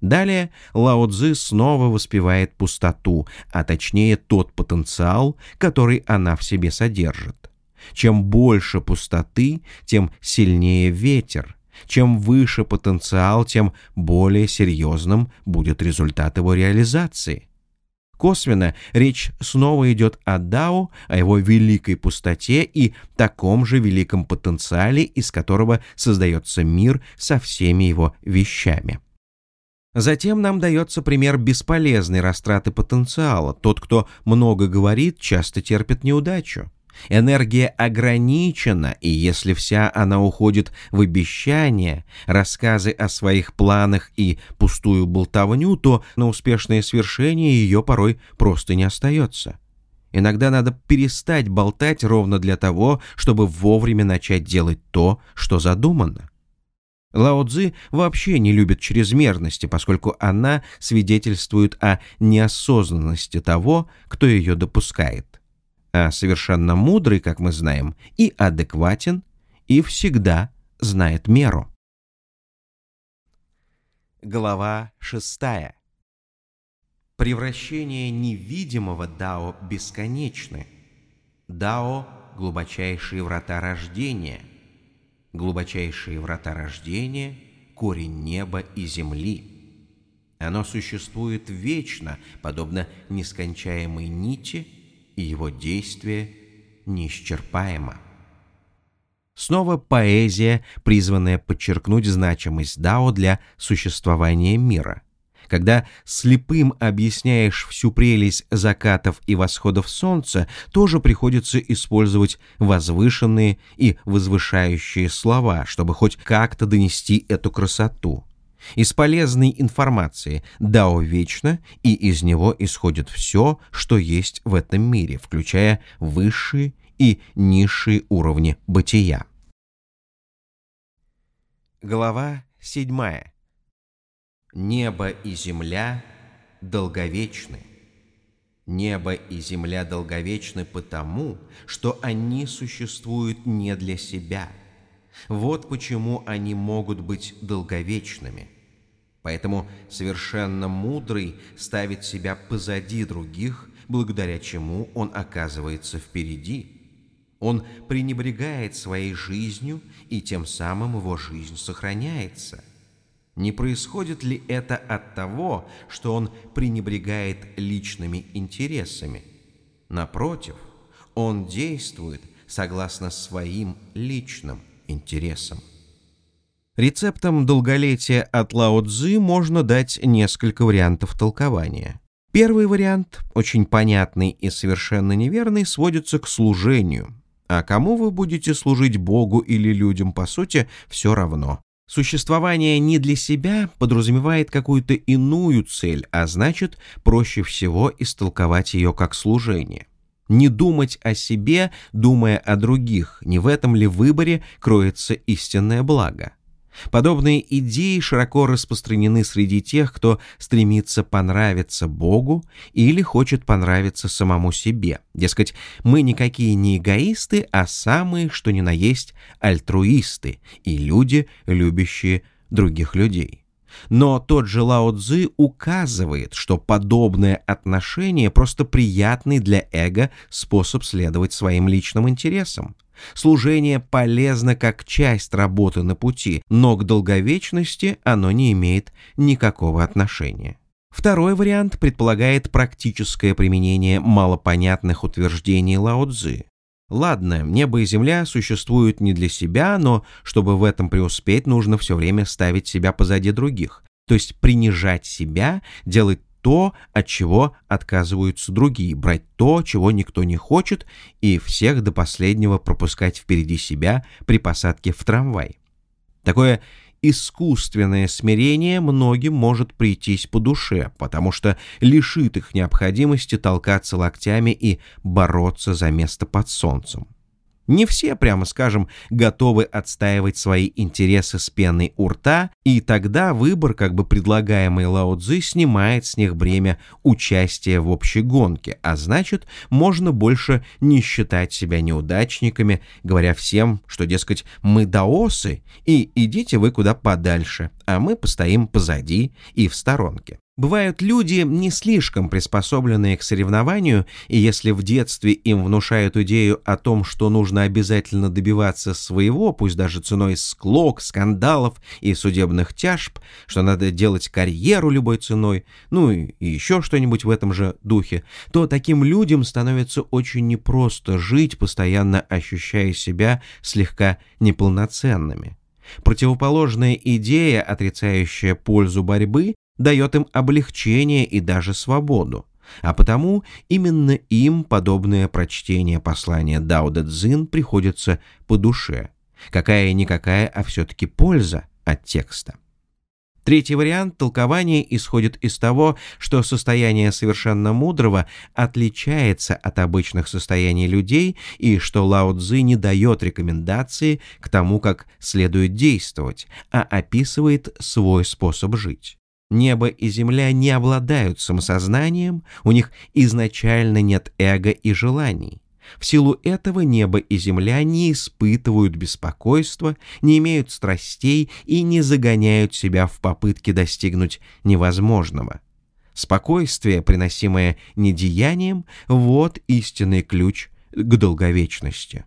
Далее Лао Цзы снова воспевает пустоту, а точнее тот потенциал, который она в себе содержит. Чем больше пустоты, тем сильнее ветер. Чем выше потенциал, тем более серьезным будет результат его реализации. Косвенно речь снова идет о Дао, о его великой пустоте и таком же великом потенциале, из которого создается мир со всеми его вещами. Затем нам дается пример бесполезной растраты потенциала. Тот, кто много говорит, часто терпит неудачу. Энергия ограничена, и если вся она уходит в обещания, рассказы о своих планах и пустую болтовню, то на успешное свершение ее порой просто не остается. Иногда надо перестать болтать ровно для того, чтобы вовремя начать делать то, что задумано. Лао Цзи вообще не любит чрезмерности, поскольку она свидетельствует о неосознанности того, кто ее допускает совершенно мудрый, как мы знаем, и адекватен, и всегда знает меру. Глава шестая. Превращение невидимого Дао бесконечны. Дао – глубочайшие врата рождения. Глубочайшие врата рождения – корень неба и земли. Оно существует вечно, подобно нескончаемой нити – и его действие неисчерпаемо. Снова поэзия, призванная подчеркнуть значимость Дао для существования мира. Когда слепым объясняешь всю прелесть закатов и восходов солнца, тоже приходится использовать возвышенные и возвышающие слова, чтобы хоть как-то донести эту красоту. Из полезной информации Дао вечно, и из него исходит все, что есть в этом мире, включая высшие и низшие уровни бытия. Глава 7. Небо и земля долговечны. Небо и земля долговечны потому, что они существуют не для себя – вот почему они могут быть долговечными. Поэтому совершенно мудрый ставит себя позади других, благодаря чему он оказывается впереди. Он пренебрегает своей жизнью, и тем самым его жизнь сохраняется. Не происходит ли это от того, что он пренебрегает личными интересами? Напротив, он действует согласно своим личным интересам. Рецептом долголетия от Лао Цзы можно дать несколько вариантов толкования. Первый вариант, очень понятный и совершенно неверный, сводится к служению. А кому вы будете служить Богу или людям, по сути, все равно. Существование не для себя подразумевает какую-то иную цель, а значит, проще всего истолковать ее как служение не думать о себе, думая о других, не в этом ли выборе кроется истинное благо. Подобные идеи широко распространены среди тех, кто стремится понравиться Богу или хочет понравиться самому себе. Дескать, мы никакие не эгоисты, а самые, что ни на есть, альтруисты и люди, любящие других людей. Но тот же Лао Цзы указывает, что подобное отношение просто приятный для эго способ следовать своим личным интересам. Служение полезно как часть работы на пути, но к долговечности оно не имеет никакого отношения. Второй вариант предполагает практическое применение малопонятных утверждений Лао Цзы. Ладно, небо и земля существуют не для себя, но чтобы в этом преуспеть, нужно все время ставить себя позади других. То есть принижать себя, делать то, от чего отказываются другие, брать то, чего никто не хочет, и всех до последнего пропускать впереди себя при посадке в трамвай. Такое искусственное смирение многим может прийтись по душе, потому что лишит их необходимости толкаться локтями и бороться за место под солнцем. Не все, прямо скажем, готовы отстаивать свои интересы с пеной у рта, и тогда выбор, как бы предлагаемый Лао Цзи, снимает с них бремя участия в общей гонке, а значит, можно больше не считать себя неудачниками, говоря всем, что, дескать, мы даосы, и идите вы куда подальше, а мы постоим позади и в сторонке. Бывают люди, не слишком приспособленные к соревнованию, и если в детстве им внушают идею о том, что нужно обязательно добиваться своего, пусть даже ценой склок, скандалов и судебных тяжб, что надо делать карьеру любой ценой, ну и еще что-нибудь в этом же духе, то таким людям становится очень непросто жить, постоянно ощущая себя слегка неполноценными. Противоположная идея, отрицающая пользу борьбы, дает им облегчение и даже свободу. А потому именно им подобное прочтение послания Дао Дэ Цзин приходится по душе. Какая-никакая, а все-таки польза от текста. Третий вариант толкования исходит из того, что состояние совершенно мудрого отличается от обычных состояний людей и что Лао Цзы не дает рекомендации к тому, как следует действовать, а описывает свой способ жить. Небо и земля не обладают самосознанием, у них изначально нет эго и желаний. В силу этого небо и земля не испытывают беспокойства, не имеют страстей и не загоняют себя в попытке достигнуть невозможного. Спокойствие, приносимое недеянием, вот истинный ключ к долговечности.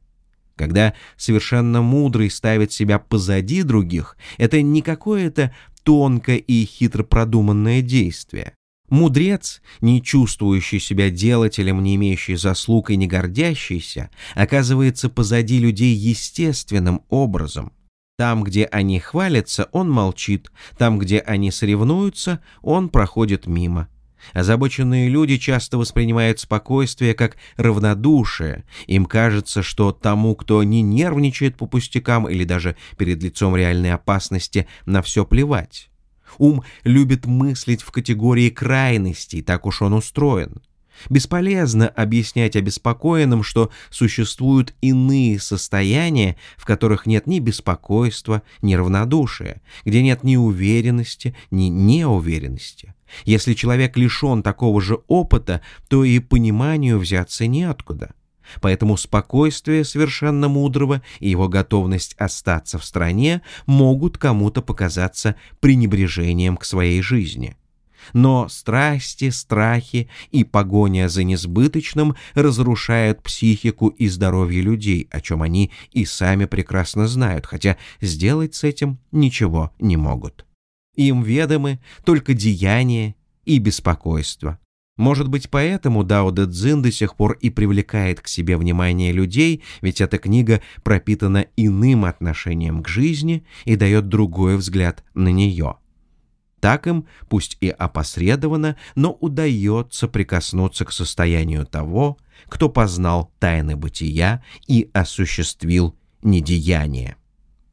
Когда совершенно мудрый ставит себя позади других, это не какое-то тонкое и хитро продуманное действие. Мудрец, не чувствующий себя делателем, не имеющий заслуг и не гордящийся, оказывается позади людей естественным образом. Там, где они хвалятся, он молчит, там, где они соревнуются, он проходит мимо. Озабоченные люди часто воспринимают спокойствие как равнодушие. Им кажется, что тому, кто не нервничает по пустякам или даже перед лицом реальной опасности, на все плевать. Ум любит мыслить в категории крайностей, так уж он устроен. Бесполезно объяснять обеспокоенным, что существуют иные состояния, в которых нет ни беспокойства, ни равнодушия, где нет ни уверенности, ни неуверенности. Если человек лишен такого же опыта, то и пониманию взяться неоткуда. Поэтому спокойствие совершенно мудрого и его готовность остаться в стране могут кому-то показаться пренебрежением к своей жизни. Но страсти, страхи и погоня за несбыточным разрушают психику и здоровье людей, о чем они и сами прекрасно знают, хотя сделать с этим ничего не могут. Им ведомы только деяния и беспокойство. Может быть, поэтому Дао Дэ Цзин до сих пор и привлекает к себе внимание людей, ведь эта книга пропитана иным отношением к жизни и дает другой взгляд на нее. Так им, пусть и опосредованно, но удается прикоснуться к состоянию того, кто познал тайны бытия и осуществил недеяние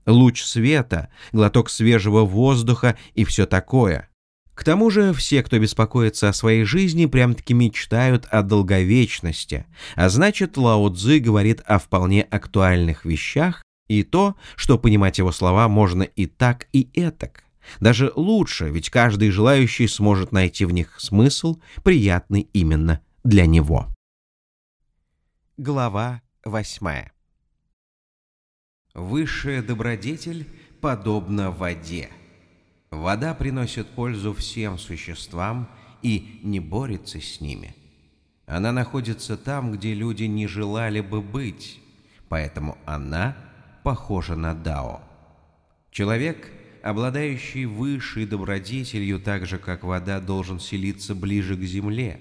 луч света, глоток свежего воздуха и все такое. К тому же все, кто беспокоится о своей жизни, прям-таки мечтают о долговечности, а значит Лао Цзы говорит о вполне актуальных вещах и то, что понимать его слова можно и так, и этак. Даже лучше, ведь каждый желающий сможет найти в них смысл, приятный именно для него. Глава восьмая Высшая добродетель подобна воде. Вода приносит пользу всем существам и не борется с ними. Она находится там, где люди не желали бы быть, поэтому она похожа на Дао. Человек, обладающий высшей добродетелью, так же как вода, должен селиться ближе к земле.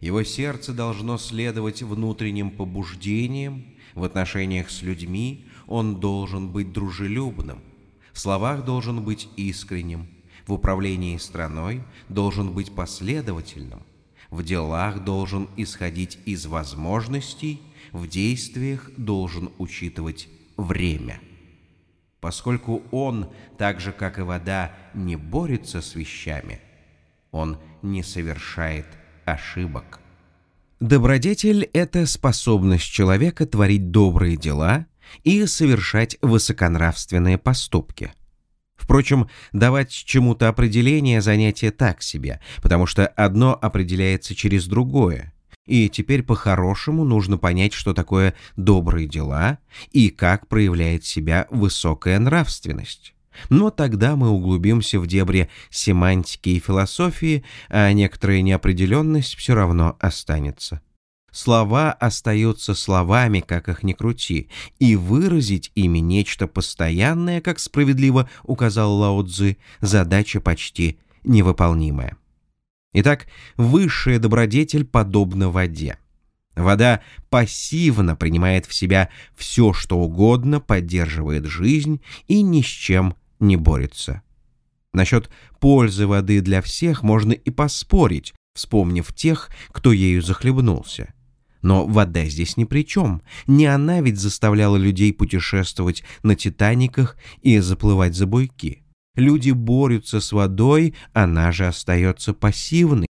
Его сердце должно следовать внутренним побуждениям, в отношениях с людьми он должен быть дружелюбным, в словах должен быть искренним, в управлении страной должен быть последовательным, в делах должен исходить из возможностей, в действиях должен учитывать время. Поскольку он, так же как и вода, не борется с вещами, он не совершает ошибок. Добродетель – это способность человека творить добрые дела и совершать высоконравственные поступки. Впрочем, давать чему-то определение занятие так себе, потому что одно определяется через другое. И теперь по-хорошему нужно понять, что такое добрые дела и как проявляет себя высокая нравственность. Но тогда мы углубимся в дебри семантики и философии, а некоторая неопределенность все равно останется. Слова остаются словами, как их ни крути, и выразить ими нечто постоянное, как справедливо указал Лао Цзы, задача почти невыполнимая. Итак, высшая добродетель подобна воде. Вода пассивно принимает в себя все, что угодно, поддерживает жизнь и ни с чем не борется. Насчет пользы воды для всех можно и поспорить, вспомнив тех, кто ею захлебнулся. Но вода здесь ни при чем. Не она ведь заставляла людей путешествовать на «Титаниках» и заплывать за буйки. Люди борются с водой, она же остается пассивной.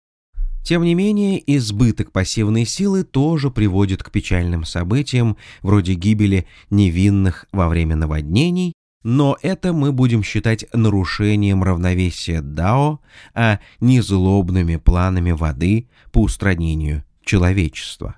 Тем не менее, избыток пассивной силы тоже приводит к печальным событиям, вроде гибели невинных во время наводнений но это мы будем считать нарушением равновесия Дао, а не злобными планами воды по устранению человечества.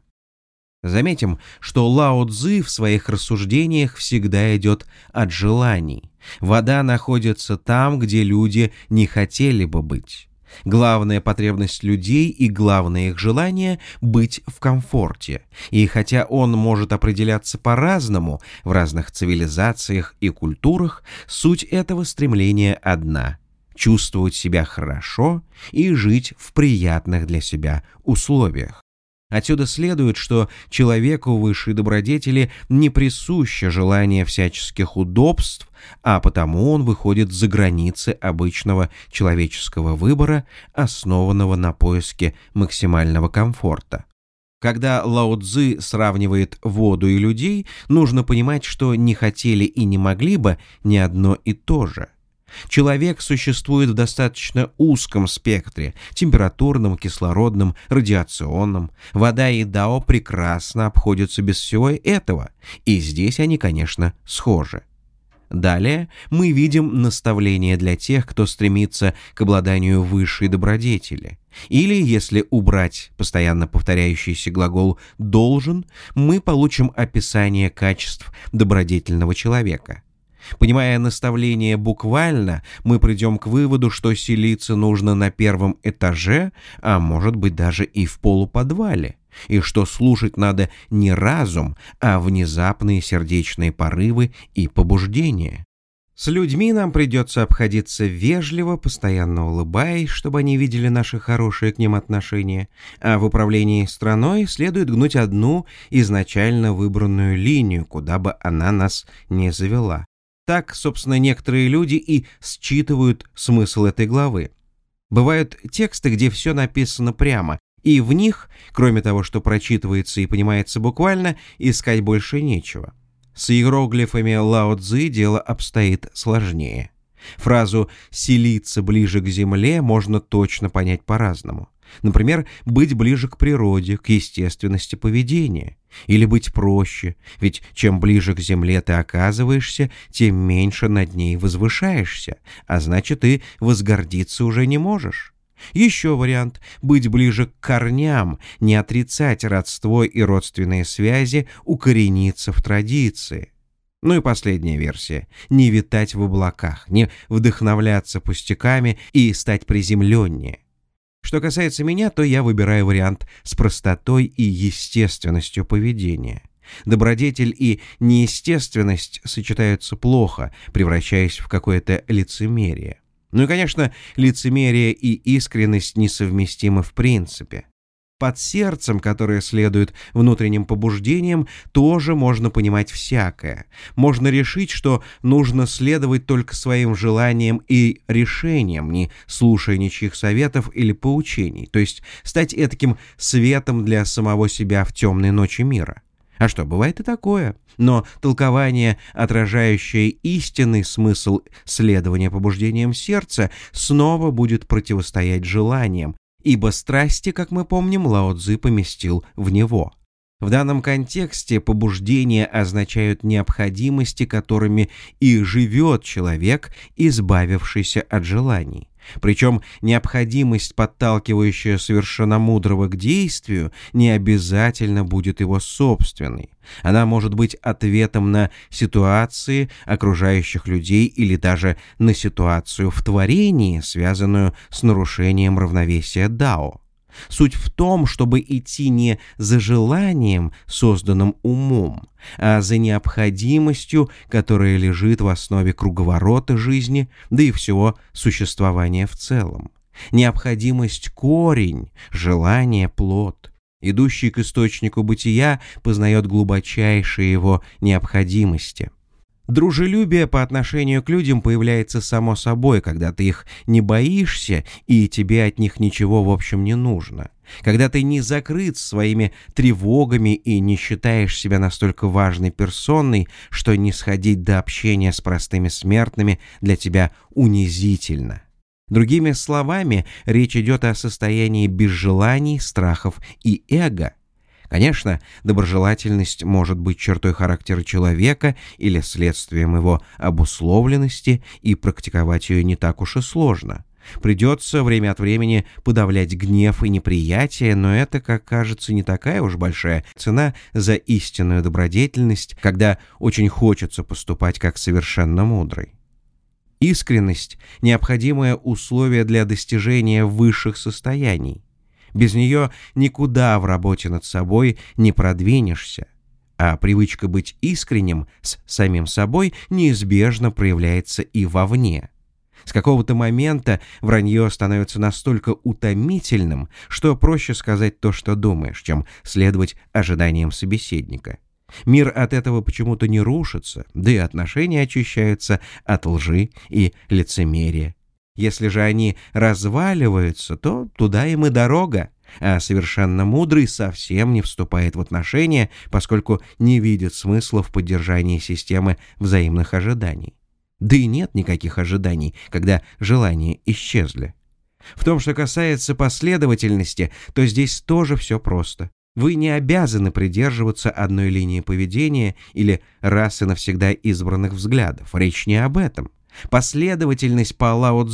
Заметим, что Лао Цзы в своих рассуждениях всегда идет от желаний. Вода находится там, где люди не хотели бы быть. Главная потребность людей и главное их желание – быть в комфорте. И хотя он может определяться по-разному в разных цивилизациях и культурах, суть этого стремления одна – чувствовать себя хорошо и жить в приятных для себя условиях. Отсюда следует, что человеку высшей добродетели не присуще желание всяческих удобств, а потому он выходит за границы обычного человеческого выбора, основанного на поиске максимального комфорта. Когда Лао Цзы сравнивает воду и людей, нужно понимать, что не хотели и не могли бы ни одно и то же – Человек существует в достаточно узком спектре – температурном, кислородном, радиационном. Вода и дао прекрасно обходятся без всего этого, и здесь они, конечно, схожи. Далее мы видим наставление для тех, кто стремится к обладанию высшей добродетели. Или, если убрать постоянно повторяющийся глагол «должен», мы получим описание качеств добродетельного человека – Понимая наставление буквально, мы придем к выводу, что селиться нужно на первом этаже, а может быть даже и в полуподвале, и что слушать надо не разум, а внезапные сердечные порывы и побуждения. С людьми нам придется обходиться вежливо, постоянно улыбаясь, чтобы они видели наши хорошие к ним отношения, а в управлении страной следует гнуть одну изначально выбранную линию, куда бы она нас не завела. Так, собственно, некоторые люди и считывают смысл этой главы. Бывают тексты, где все написано прямо, и в них, кроме того, что прочитывается и понимается буквально, искать больше нечего. С иероглифами Лао Цзы дело обстоит сложнее. Фразу «селиться ближе к земле» можно точно понять по-разному. Например, быть ближе к природе, к естественности поведения. Или быть проще, ведь чем ближе к земле ты оказываешься, тем меньше над ней возвышаешься, а значит и возгордиться уже не можешь. Еще вариант – быть ближе к корням, не отрицать родство и родственные связи, укорениться в традиции. Ну и последняя версия. Не витать в облаках, не вдохновляться пустяками и стать приземленнее. Что касается меня, то я выбираю вариант с простотой и естественностью поведения. Добродетель и неестественность сочетаются плохо, превращаясь в какое-то лицемерие. Ну и, конечно, лицемерие и искренность несовместимы в принципе. Под сердцем, которое следует внутренним побуждениям, тоже можно понимать всякое. Можно решить, что нужно следовать только своим желаниям и решениям, не слушая ничьих советов или поучений, то есть стать этаким светом для самого себя в темной ночи мира. А что, бывает и такое. Но толкование, отражающее истинный смысл следования побуждениям сердца, снова будет противостоять желаниям, ибо страсти, как мы помним, Лао Цзы поместил в него. В данном контексте побуждения означают необходимости, которыми и живет человек, избавившийся от желаний. Причем необходимость, подталкивающая совершенно мудрого к действию, не обязательно будет его собственной. Она может быть ответом на ситуации окружающих людей или даже на ситуацию в творении, связанную с нарушением равновесия Дао. Суть в том, чтобы идти не за желанием, созданным умом, а за необходимостью, которая лежит в основе круговорота жизни, да и всего существования в целом. Необходимость – корень, желание – плод. Идущий к источнику бытия познает глубочайшие его необходимости – Дружелюбие по отношению к людям появляется само собой, когда ты их не боишься и тебе от них ничего в общем не нужно. Когда ты не закрыт своими тревогами и не считаешь себя настолько важной персоной, что не сходить до общения с простыми смертными для тебя унизительно. Другими словами, речь идет о состоянии без желаний, страхов и эго, Конечно, доброжелательность может быть чертой характера человека или следствием его обусловленности, и практиковать ее не так уж и сложно. Придется время от времени подавлять гнев и неприятие, но это, как кажется, не такая уж большая цена за истинную добродетельность, когда очень хочется поступать как совершенно мудрый. Искренность – необходимое условие для достижения высших состояний. Без нее никуда в работе над собой не продвинешься. А привычка быть искренним с самим собой неизбежно проявляется и вовне. С какого-то момента вранье становится настолько утомительным, что проще сказать то, что думаешь, чем следовать ожиданиям собеседника. Мир от этого почему-то не рушится, да и отношения очищаются от лжи и лицемерия. Если же они разваливаются, то туда им и дорога. А совершенно мудрый совсем не вступает в отношения, поскольку не видит смысла в поддержании системы взаимных ожиданий. Да и нет никаких ожиданий, когда желания исчезли. В том, что касается последовательности, то здесь тоже все просто. Вы не обязаны придерживаться одной линии поведения или раз и навсегда избранных взглядов. Речь не об этом. Последовательность по Лао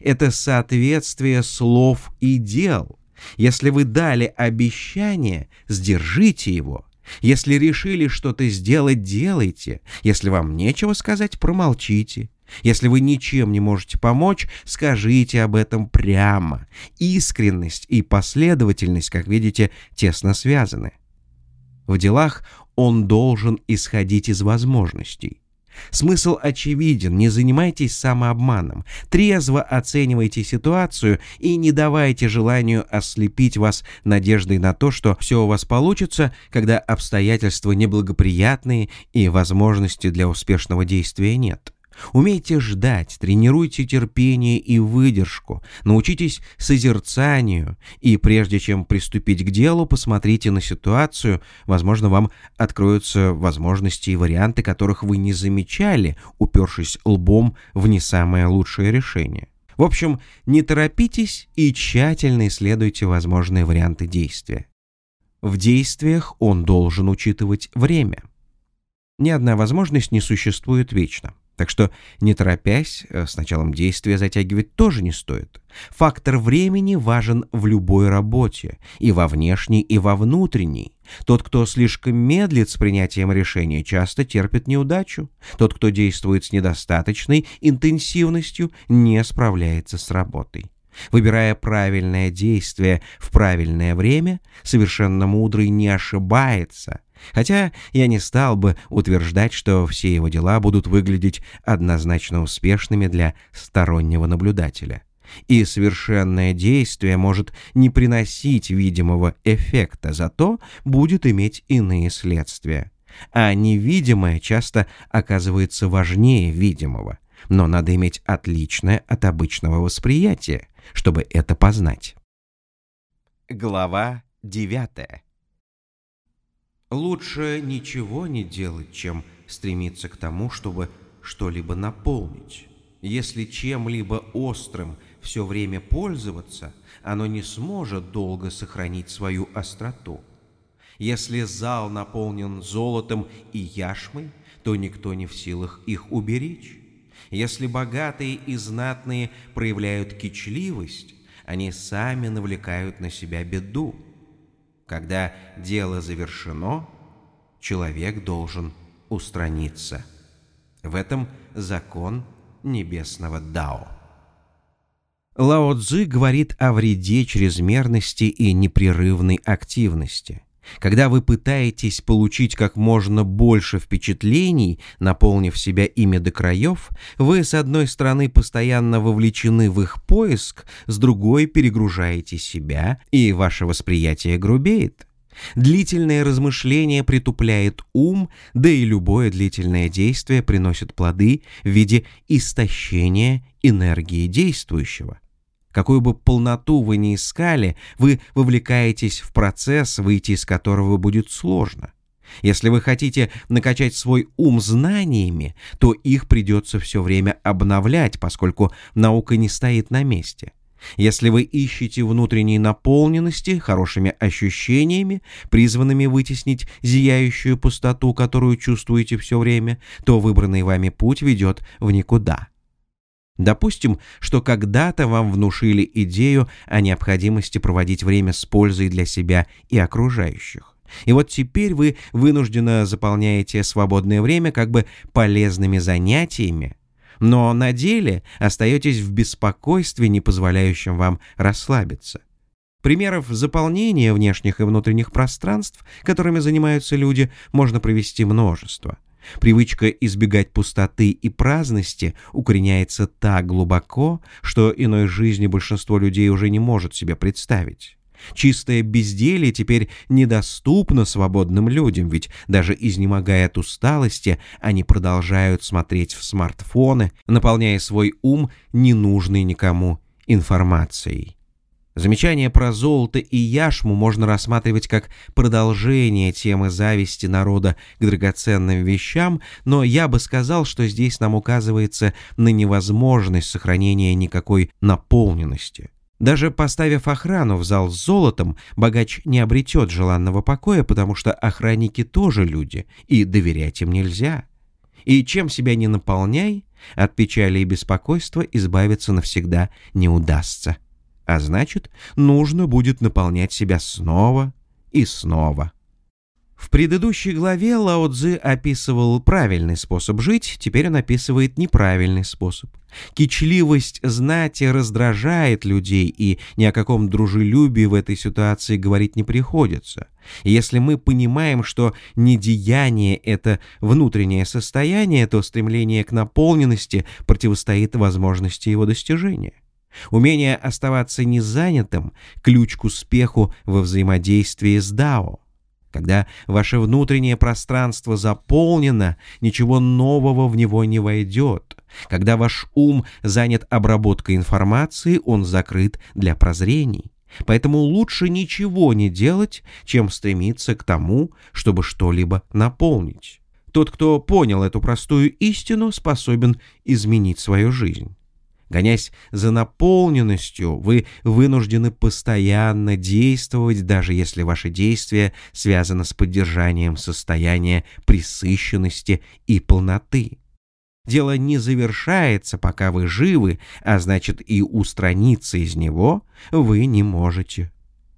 это соответствие слов и дел. Если вы дали обещание, сдержите его. Если решили что-то сделать, делайте. Если вам нечего сказать, промолчите. Если вы ничем не можете помочь, скажите об этом прямо. Искренность и последовательность, как видите, тесно связаны. В делах он должен исходить из возможностей. Смысл очевиден, не занимайтесь самообманом, трезво оценивайте ситуацию и не давайте желанию ослепить вас надеждой на то, что все у вас получится, когда обстоятельства неблагоприятные и возможности для успешного действия нет. Умейте ждать, тренируйте терпение и выдержку, научитесь созерцанию, и прежде чем приступить к делу, посмотрите на ситуацию, возможно, вам откроются возможности и варианты, которых вы не замечали, упершись лбом в не самое лучшее решение. В общем, не торопитесь и тщательно исследуйте возможные варианты действия. В действиях он должен учитывать время. Ни одна возможность не существует вечно. Так что, не торопясь, э, с началом действия затягивать тоже не стоит. Фактор времени важен в любой работе, и во внешней, и во внутренней. Тот, кто слишком медлит с принятием решения, часто терпит неудачу. Тот, кто действует с недостаточной интенсивностью, не справляется с работой. Выбирая правильное действие в правильное время, совершенно мудрый не ошибается – Хотя я не стал бы утверждать, что все его дела будут выглядеть однозначно успешными для стороннего наблюдателя. И совершенное действие может не приносить видимого эффекта, зато будет иметь иные следствия. А невидимое часто оказывается важнее видимого. Но надо иметь отличное от обычного восприятие, чтобы это познать. Глава девятая Лучше ничего не делать, чем стремиться к тому, чтобы что-либо наполнить. Если чем-либо острым все время пользоваться, оно не сможет долго сохранить свою остроту. Если зал наполнен золотом и яшмой, то никто не в силах их уберечь. Если богатые и знатные проявляют кичливость, они сами навлекают на себя беду. Когда дело завершено, человек должен устраниться. В этом закон небесного Дао. Лао Цзы говорит о вреде чрезмерности и непрерывной активности. Когда вы пытаетесь получить как можно больше впечатлений, наполнив себя ими до краев, вы, с одной стороны, постоянно вовлечены в их поиск, с другой перегружаете себя, и ваше восприятие грубеет. Длительное размышление притупляет ум, да и любое длительное действие приносит плоды в виде истощения энергии действующего. Какую бы полноту вы ни искали, вы вовлекаетесь в процесс, выйти из которого будет сложно. Если вы хотите накачать свой ум знаниями, то их придется все время обновлять, поскольку наука не стоит на месте. Если вы ищете внутренней наполненности хорошими ощущениями, призванными вытеснить зияющую пустоту, которую чувствуете все время, то выбранный вами путь ведет в никуда. Допустим, что когда-то вам внушили идею о необходимости проводить время с пользой для себя и окружающих. И вот теперь вы вынужденно заполняете свободное время как бы полезными занятиями, но на деле остаетесь в беспокойстве, не позволяющем вам расслабиться. Примеров заполнения внешних и внутренних пространств, которыми занимаются люди, можно привести множество – Привычка избегать пустоты и праздности укореняется так глубоко, что иной жизни большинство людей уже не может себе представить. Чистое безделье теперь недоступно свободным людям, ведь даже изнемогая от усталости, они продолжают смотреть в смартфоны, наполняя свой ум ненужной никому информацией. Замечание про золото и яшму можно рассматривать как продолжение темы зависти народа к драгоценным вещам, но я бы сказал, что здесь нам указывается на невозможность сохранения никакой наполненности. Даже поставив охрану в зал с золотом, богач не обретет желанного покоя, потому что охранники тоже люди, и доверять им нельзя. И чем себя не наполняй, от печали и беспокойства избавиться навсегда не удастся а значит, нужно будет наполнять себя снова и снова. В предыдущей главе Лао Цзы описывал правильный способ жить, теперь он описывает неправильный способ. Кичливость знати раздражает людей, и ни о каком дружелюбии в этой ситуации говорить не приходится. если мы понимаем, что недеяние — это внутреннее состояние, то стремление к наполненности противостоит возможности его достижения. Умение оставаться незанятым – ключ к успеху во взаимодействии с Дао. Когда ваше внутреннее пространство заполнено, ничего нового в него не войдет. Когда ваш ум занят обработкой информации, он закрыт для прозрений. Поэтому лучше ничего не делать, чем стремиться к тому, чтобы что-либо наполнить. Тот, кто понял эту простую истину, способен изменить свою жизнь. Гонясь за наполненностью, вы вынуждены постоянно действовать, даже если ваше действие связано с поддержанием состояния присыщенности и полноты. Дело не завершается, пока вы живы, а значит и устраниться из него вы не можете.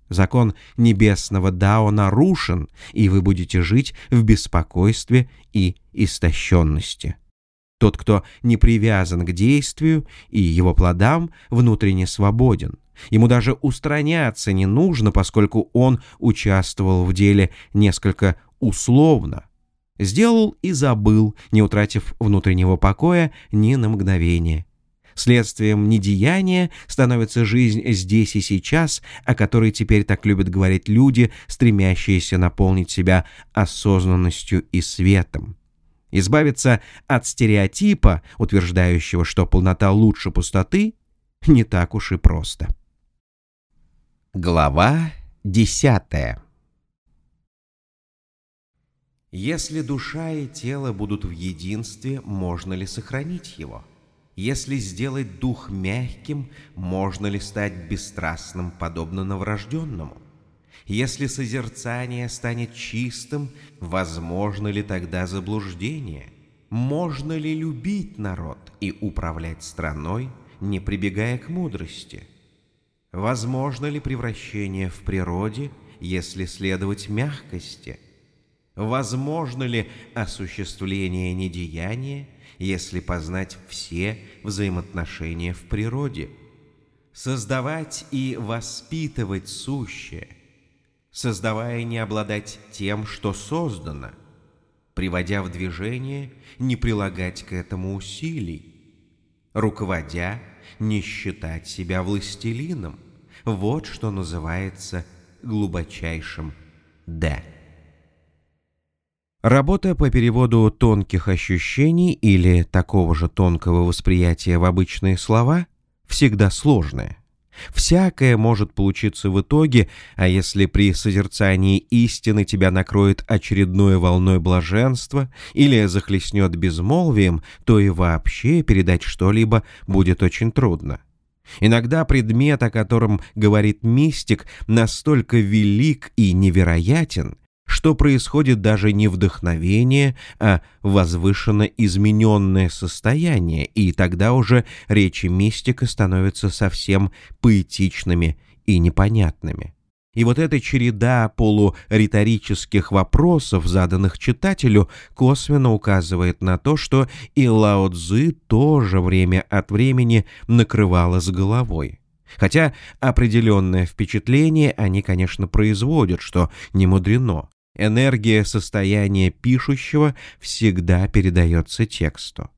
Закон небесного Дао нарушен, и вы будете жить в беспокойстве и истощенности. Тот, кто не привязан к действию и его плодам, внутренне свободен. Ему даже устраняться не нужно, поскольку он участвовал в деле несколько условно. Сделал и забыл, не утратив внутреннего покоя ни на мгновение. Следствием недеяния становится жизнь здесь и сейчас, о которой теперь так любят говорить люди, стремящиеся наполнить себя осознанностью и светом. Избавиться от стереотипа, утверждающего, что полнота лучше пустоты, не так уж и просто. Глава десятая Если душа и тело будут в единстве, можно ли сохранить его? Если сделать дух мягким, можно ли стать бесстрастным, подобно новорожденному? Если созерцание станет чистым, возможно ли тогда заблуждение? Можно ли любить народ и управлять страной, не прибегая к мудрости? Возможно ли превращение в природе, если следовать мягкости – Возможно ли осуществление недеяния, если познать все взаимоотношения в природе? Создавать и воспитывать сущее, создавая не обладать тем, что создано, приводя в движение, не прилагать к этому усилий, руководя, не считать себя властелином. Вот что называется глубочайшим «да». Работа по переводу тонких ощущений или такого же тонкого восприятия в обычные слова всегда сложная. Всякое может получиться в итоге, а если при созерцании истины тебя накроет очередной волной блаженства или захлестнет безмолвием, то и вообще передать что-либо будет очень трудно. Иногда предмет, о котором говорит мистик, настолько велик и невероятен, что происходит даже не вдохновение, а возвышенно измененное состояние, и тогда уже речи мистика становятся совсем поэтичными и непонятными. И вот эта череда полуриторических вопросов, заданных читателю, косвенно указывает на то, что и Лао Цзы тоже время от времени накрывало с головой. Хотя определенное впечатление они, конечно, производят, что не мудрено. Энергия состояния пишущего всегда передается тексту.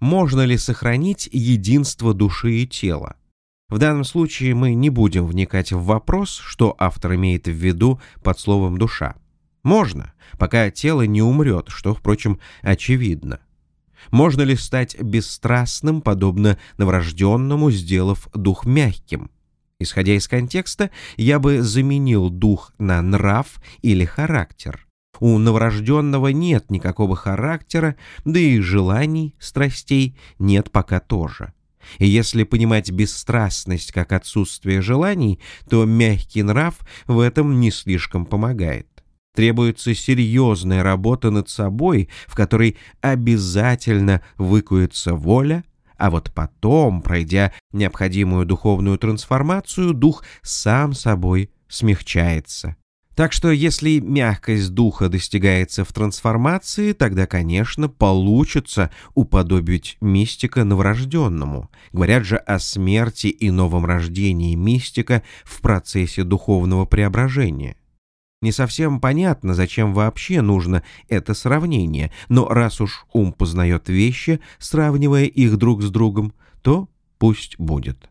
Можно ли сохранить единство души и тела? В данном случае мы не будем вникать в вопрос, что автор имеет в виду под словом «душа». Можно, пока тело не умрет, что, впрочем, очевидно. Можно ли стать бесстрастным, подобно новорожденному, сделав дух мягким? Исходя из контекста, я бы заменил дух на нрав или характер. У новорожденного нет никакого характера, да и желаний, страстей нет пока тоже. И если понимать бесстрастность как отсутствие желаний, то мягкий нрав в этом не слишком помогает. Требуется серьезная работа над собой, в которой обязательно выкуется воля, а вот потом, пройдя необходимую духовную трансформацию, дух сам собой смягчается. Так что если мягкость духа достигается в трансформации, тогда, конечно, получится уподобить мистика новорожденному. Говорят же о смерти и новом рождении мистика в процессе духовного преображения. Не совсем понятно, зачем вообще нужно это сравнение, но раз уж ум познает вещи, сравнивая их друг с другом, то пусть будет.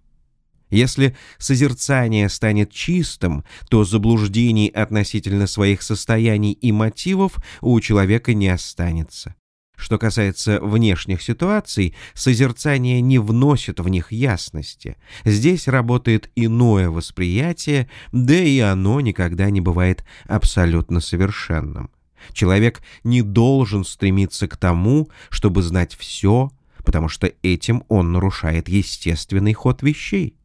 Если созерцание станет чистым, то заблуждений относительно своих состояний и мотивов у человека не останется. Что касается внешних ситуаций, созерцание не вносит в них ясности. Здесь работает иное восприятие, да и оно никогда не бывает абсолютно совершенным. Человек не должен стремиться к тому, чтобы знать все, потому что этим он нарушает естественный ход вещей.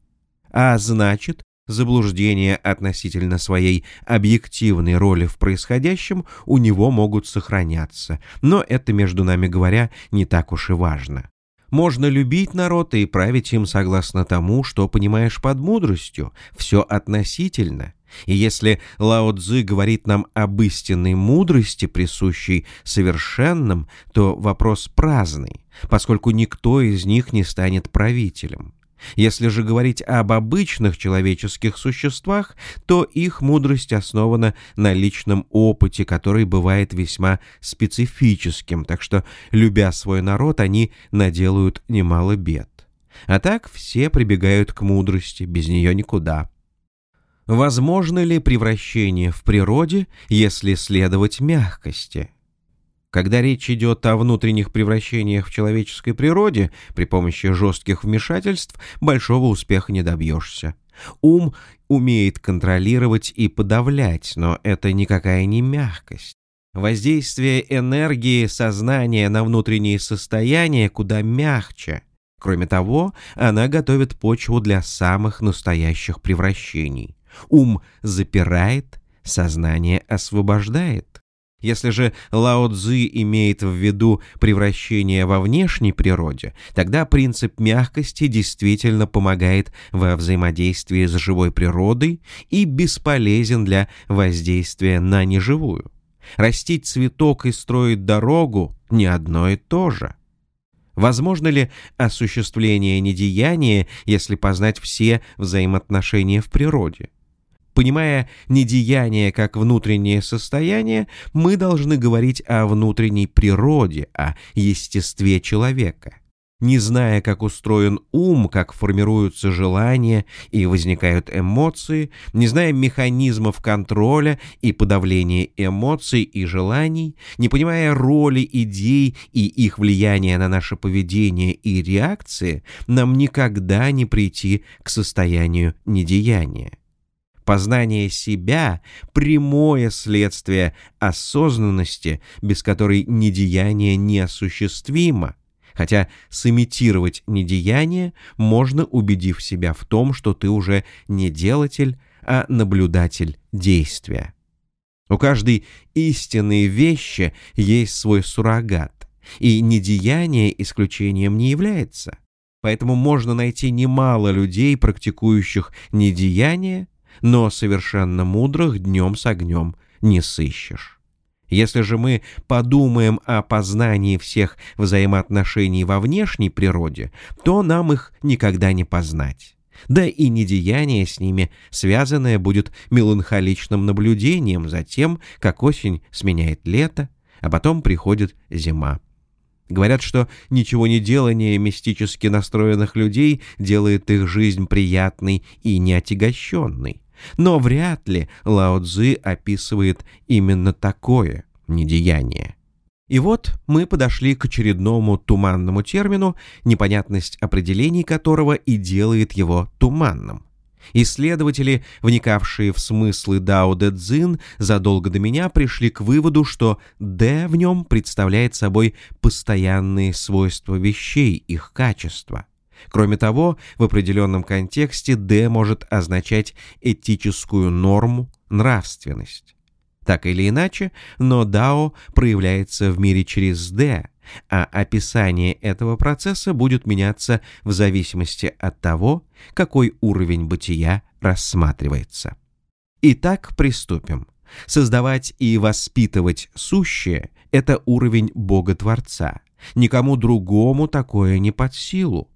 А значит, Заблуждения относительно своей объективной роли в происходящем у него могут сохраняться, но это, между нами говоря, не так уж и важно. Можно любить народ и править им согласно тому, что понимаешь под мудростью, все относительно. И если Лао Цзы говорит нам об истинной мудрости, присущей совершенным, то вопрос праздный, поскольку никто из них не станет правителем. Если же говорить об обычных человеческих существах, то их мудрость основана на личном опыте, который бывает весьма специфическим, так что, любя свой народ, они наделают немало бед. А так все прибегают к мудрости, без нее никуда. Возможно ли превращение в природе, если следовать мягкости? Когда речь идет о внутренних превращениях в человеческой природе, при помощи жестких вмешательств большого успеха не добьешься. Ум умеет контролировать и подавлять, но это никакая не мягкость. Воздействие энергии сознания на внутренние состояния куда мягче. Кроме того, она готовит почву для самых настоящих превращений. Ум запирает, сознание освобождает. Если же Лао Цзы имеет в виду превращение во внешней природе, тогда принцип мягкости действительно помогает во взаимодействии с живой природой и бесполезен для воздействия на неживую. Растить цветок и строить дорогу – не одно и то же. Возможно ли осуществление недеяния, если познать все взаимоотношения в природе? Понимая недеяние как внутреннее состояние, мы должны говорить о внутренней природе, о естестве человека. Не зная, как устроен ум, как формируются желания и возникают эмоции, не зная механизмов контроля и подавления эмоций и желаний, не понимая роли идей и их влияния на наше поведение и реакции, нам никогда не прийти к состоянию недеяния. Познание себя – прямое следствие осознанности, без которой недеяние неосуществимо. Хотя сымитировать недеяние можно, убедив себя в том, что ты уже не делатель, а наблюдатель действия. У каждой истинной вещи есть свой суррогат, и недеяние исключением не является. Поэтому можно найти немало людей, практикующих недеяние, но совершенно мудрых днем с огнем не сыщешь. Если же мы подумаем о познании всех взаимоотношений во внешней природе, то нам их никогда не познать. Да и недеяние с ними, связанное будет меланхоличным наблюдением за тем, как осень сменяет лето, а потом приходит зима. Говорят, что ничего не делание мистически настроенных людей делает их жизнь приятной и неотягощенной. Но вряд ли Лао Цзы описывает именно такое недеяние. И вот мы подошли к очередному туманному термину, непонятность определений которого и делает его туманным. Исследователи, вникавшие в смыслы Дао Дэ Цзин, задолго до меня пришли к выводу, что «Дэ» в нем представляет собой постоянные свойства вещей, их качества. Кроме того, в определенном контексте «д» может означать этическую норму, нравственность. Так или иначе, но дао проявляется в мире через «д», а описание этого процесса будет меняться в зависимости от того, какой уровень бытия рассматривается. Итак, приступим. Создавать и воспитывать сущее – это уровень Бога-Творца. Никому другому такое не под силу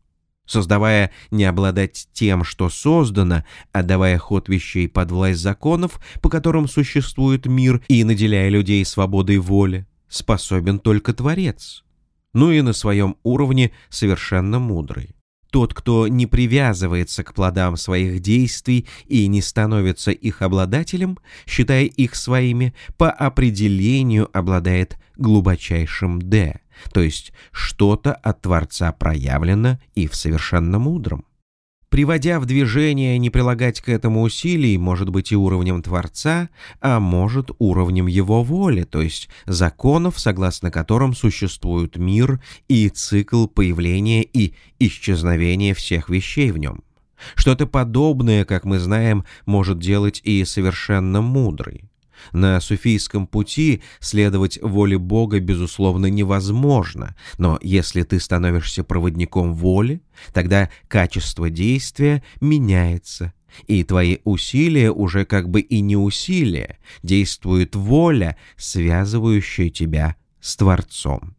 создавая не обладать тем, что создано, отдавая ход вещей под власть законов, по которым существует мир, и наделяя людей свободой воли, способен только Творец. Ну и на своем уровне совершенно мудрый. Тот, кто не привязывается к плодам своих действий и не становится их обладателем, считая их своими, по определению обладает глубочайшим «д», то есть что-то от Творца проявлено и в совершенно мудром. Приводя в движение не прилагать к этому усилий, может быть и уровнем Творца, а может уровнем его воли, то есть законов, согласно которым существует мир и цикл появления и исчезновения всех вещей в нем. Что-то подобное, как мы знаем, может делать и совершенно мудрый. На суфийском пути следовать воле Бога, безусловно, невозможно, но если ты становишься проводником воли, тогда качество действия меняется, и твои усилия уже как бы и не усилия, действует воля, связывающая тебя с Творцом.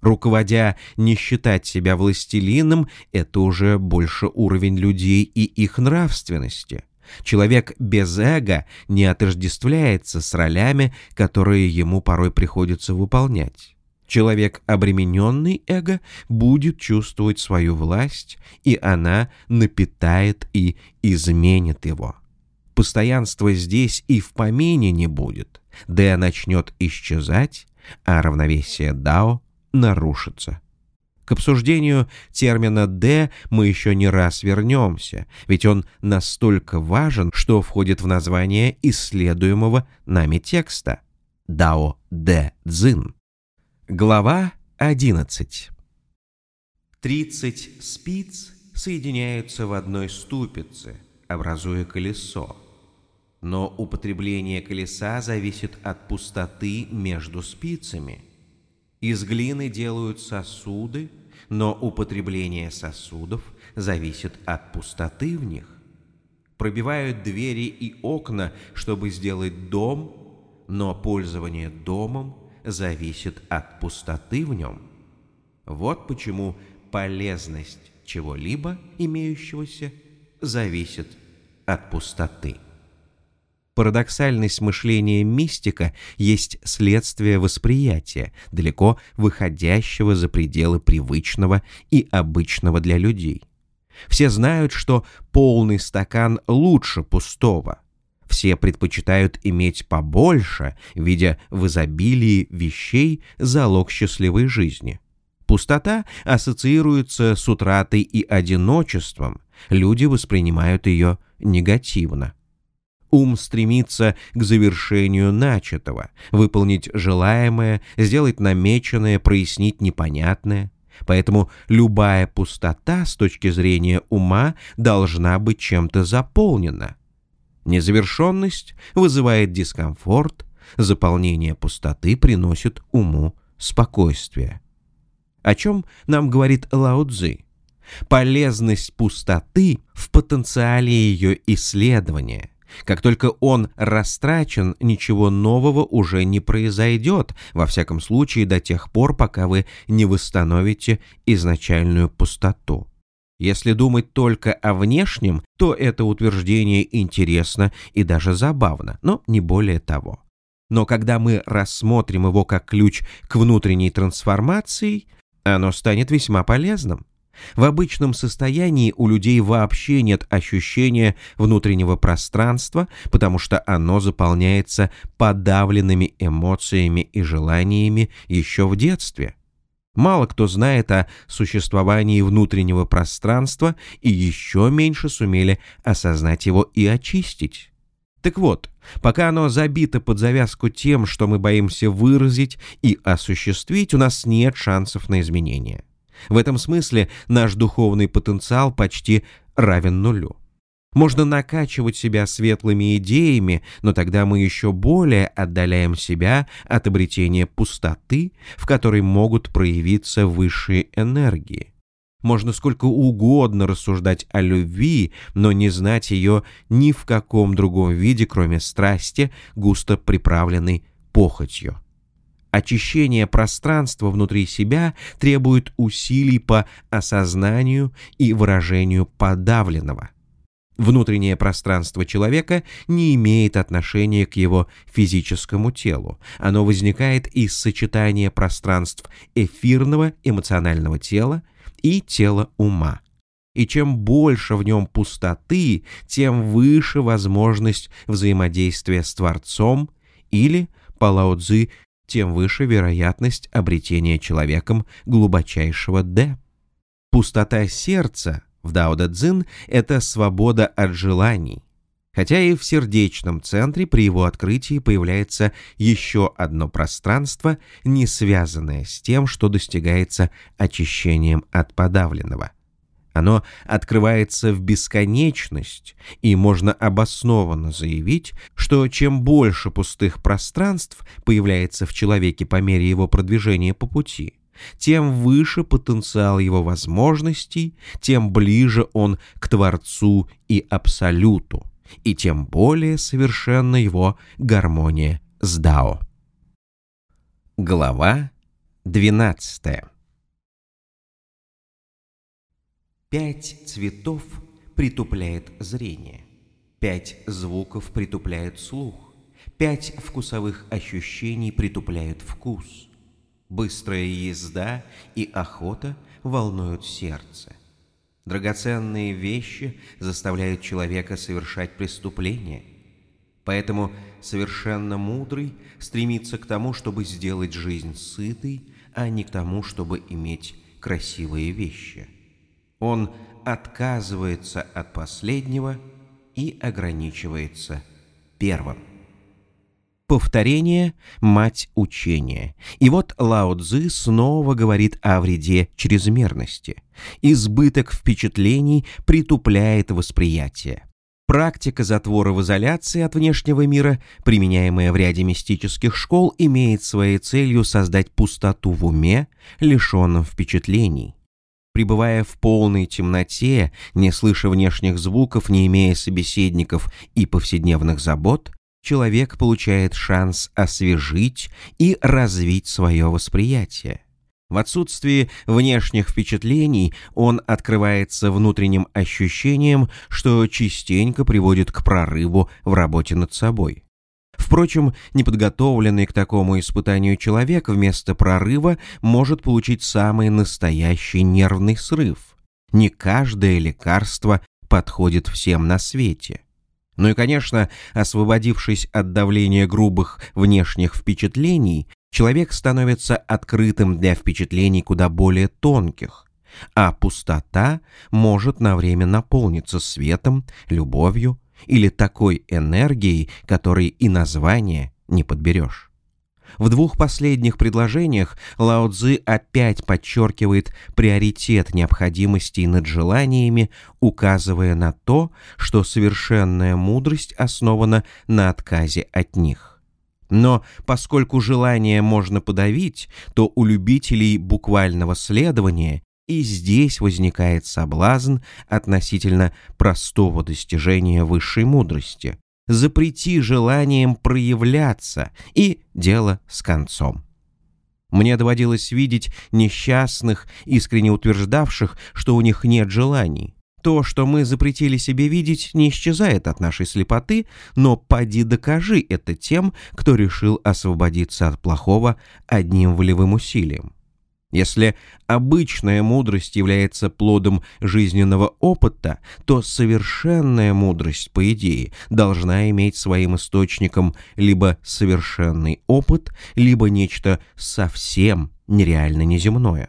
Руководя не считать себя властелином, это уже больше уровень людей и их нравственности. Человек без эго не отождествляется с ролями, которые ему порой приходится выполнять. Человек, обремененный эго, будет чувствовать свою власть, и она напитает и изменит его. Постоянства здесь и в помине не будет. Д начнет исчезать, а равновесие Дао нарушится. К обсуждению термина «д» мы еще не раз вернемся, ведь он настолько важен, что входит в название исследуемого нами текста «Дао Дэ Цзин». Глава 11 Тридцать спиц соединяются в одной ступице, образуя колесо. Но употребление колеса зависит от пустоты между спицами – из глины делают сосуды, но употребление сосудов зависит от пустоты в них. Пробивают двери и окна, чтобы сделать дом, но пользование домом зависит от пустоты в нем. Вот почему полезность чего-либо имеющегося зависит от пустоты. Парадоксальность мышления мистика есть следствие восприятия, далеко выходящего за пределы привычного и обычного для людей. Все знают, что полный стакан лучше пустого. Все предпочитают иметь побольше, видя в изобилии вещей залог счастливой жизни. Пустота ассоциируется с утратой и одиночеством, люди воспринимают ее негативно. Ум стремится к завершению начатого, выполнить желаемое, сделать намеченное, прояснить непонятное. Поэтому любая пустота с точки зрения ума должна быть чем-то заполнена. Незавершенность вызывает дискомфорт, заполнение пустоты приносит уму спокойствие. О чем нам говорит Лао Цзи? Полезность пустоты в потенциале ее исследования, как только он растрачен, ничего нового уже не произойдет, во всяком случае до тех пор, пока вы не восстановите изначальную пустоту. Если думать только о внешнем, то это утверждение интересно и даже забавно, но не более того. Но когда мы рассмотрим его как ключ к внутренней трансформации, оно станет весьма полезным. В обычном состоянии у людей вообще нет ощущения внутреннего пространства, потому что оно заполняется подавленными эмоциями и желаниями еще в детстве. Мало кто знает о существовании внутреннего пространства и еще меньше сумели осознать его и очистить. Так вот, пока оно забито под завязку тем, что мы боимся выразить и осуществить, у нас нет шансов на изменения. В этом смысле наш духовный потенциал почти равен нулю. Можно накачивать себя светлыми идеями, но тогда мы еще более отдаляем себя от обретения пустоты, в которой могут проявиться высшие энергии. Можно сколько угодно рассуждать о любви, но не знать ее ни в каком другом виде, кроме страсти, густо приправленной похотью. Очищение пространства внутри себя требует усилий по осознанию и выражению подавленного. Внутреннее пространство человека не имеет отношения к его физическому телу. Оно возникает из сочетания пространств эфирного эмоционального тела и тела ума. И чем больше в нем пустоты, тем выше возможность взаимодействия с Творцом или, по Лао тем выше вероятность обретения человеком глубочайшего «Д». Пустота сердца в Дао Дэ Цзин – это свобода от желаний, хотя и в сердечном центре при его открытии появляется еще одно пространство, не связанное с тем, что достигается очищением от подавленного. Оно открывается в бесконечность, и можно обоснованно заявить, что чем больше пустых пространств появляется в человеке по мере его продвижения по пути, тем выше потенциал его возможностей, тем ближе он к Творцу и Абсолюту, и тем более совершенна его гармония с Дао. Глава 12 Пять цветов притупляет зрение, пять звуков притупляют слух, пять вкусовых ощущений притупляют вкус. Быстрая езда и охота волнуют сердце. Драгоценные вещи заставляют человека совершать преступления. Поэтому совершенно мудрый стремится к тому, чтобы сделать жизнь сытой, а не к тому, чтобы иметь красивые вещи. Он отказывается от последнего и ограничивается первым. Повторение – мать учения. И вот Лао Цзы снова говорит о вреде чрезмерности. Избыток впечатлений притупляет восприятие. Практика затвора в изоляции от внешнего мира, применяемая в ряде мистических школ, имеет своей целью создать пустоту в уме, лишенном впечатлений. Пребывая в полной темноте, не слыша внешних звуков, не имея собеседников и повседневных забот, человек получает шанс освежить и развить свое восприятие. В отсутствии внешних впечатлений он открывается внутренним ощущением, что частенько приводит к прорыву в работе над собой. Впрочем, неподготовленный к такому испытанию человек вместо прорыва может получить самый настоящий нервный срыв. Не каждое лекарство подходит всем на свете. Ну и, конечно, освободившись от давления грубых внешних впечатлений, человек становится открытым для впечатлений куда более тонких, а пустота может на время наполниться светом, любовью, или такой энергией, которой и название не подберешь. В двух последних предложениях Лао Цзы опять подчеркивает приоритет необходимостей над желаниями, указывая на то, что совершенная мудрость основана на отказе от них. Но поскольку желание можно подавить, то у любителей буквального следования и здесь возникает соблазн относительно простого достижения высшей мудрости. Запрети желанием проявляться, и дело с концом. Мне доводилось видеть несчастных, искренне утверждавших, что у них нет желаний. То, что мы запретили себе видеть, не исчезает от нашей слепоты, но поди докажи это тем, кто решил освободиться от плохого одним волевым усилием. Если обычная мудрость является плодом жизненного опыта, то совершенная мудрость, по идее, должна иметь своим источником либо совершенный опыт, либо нечто совсем нереально неземное.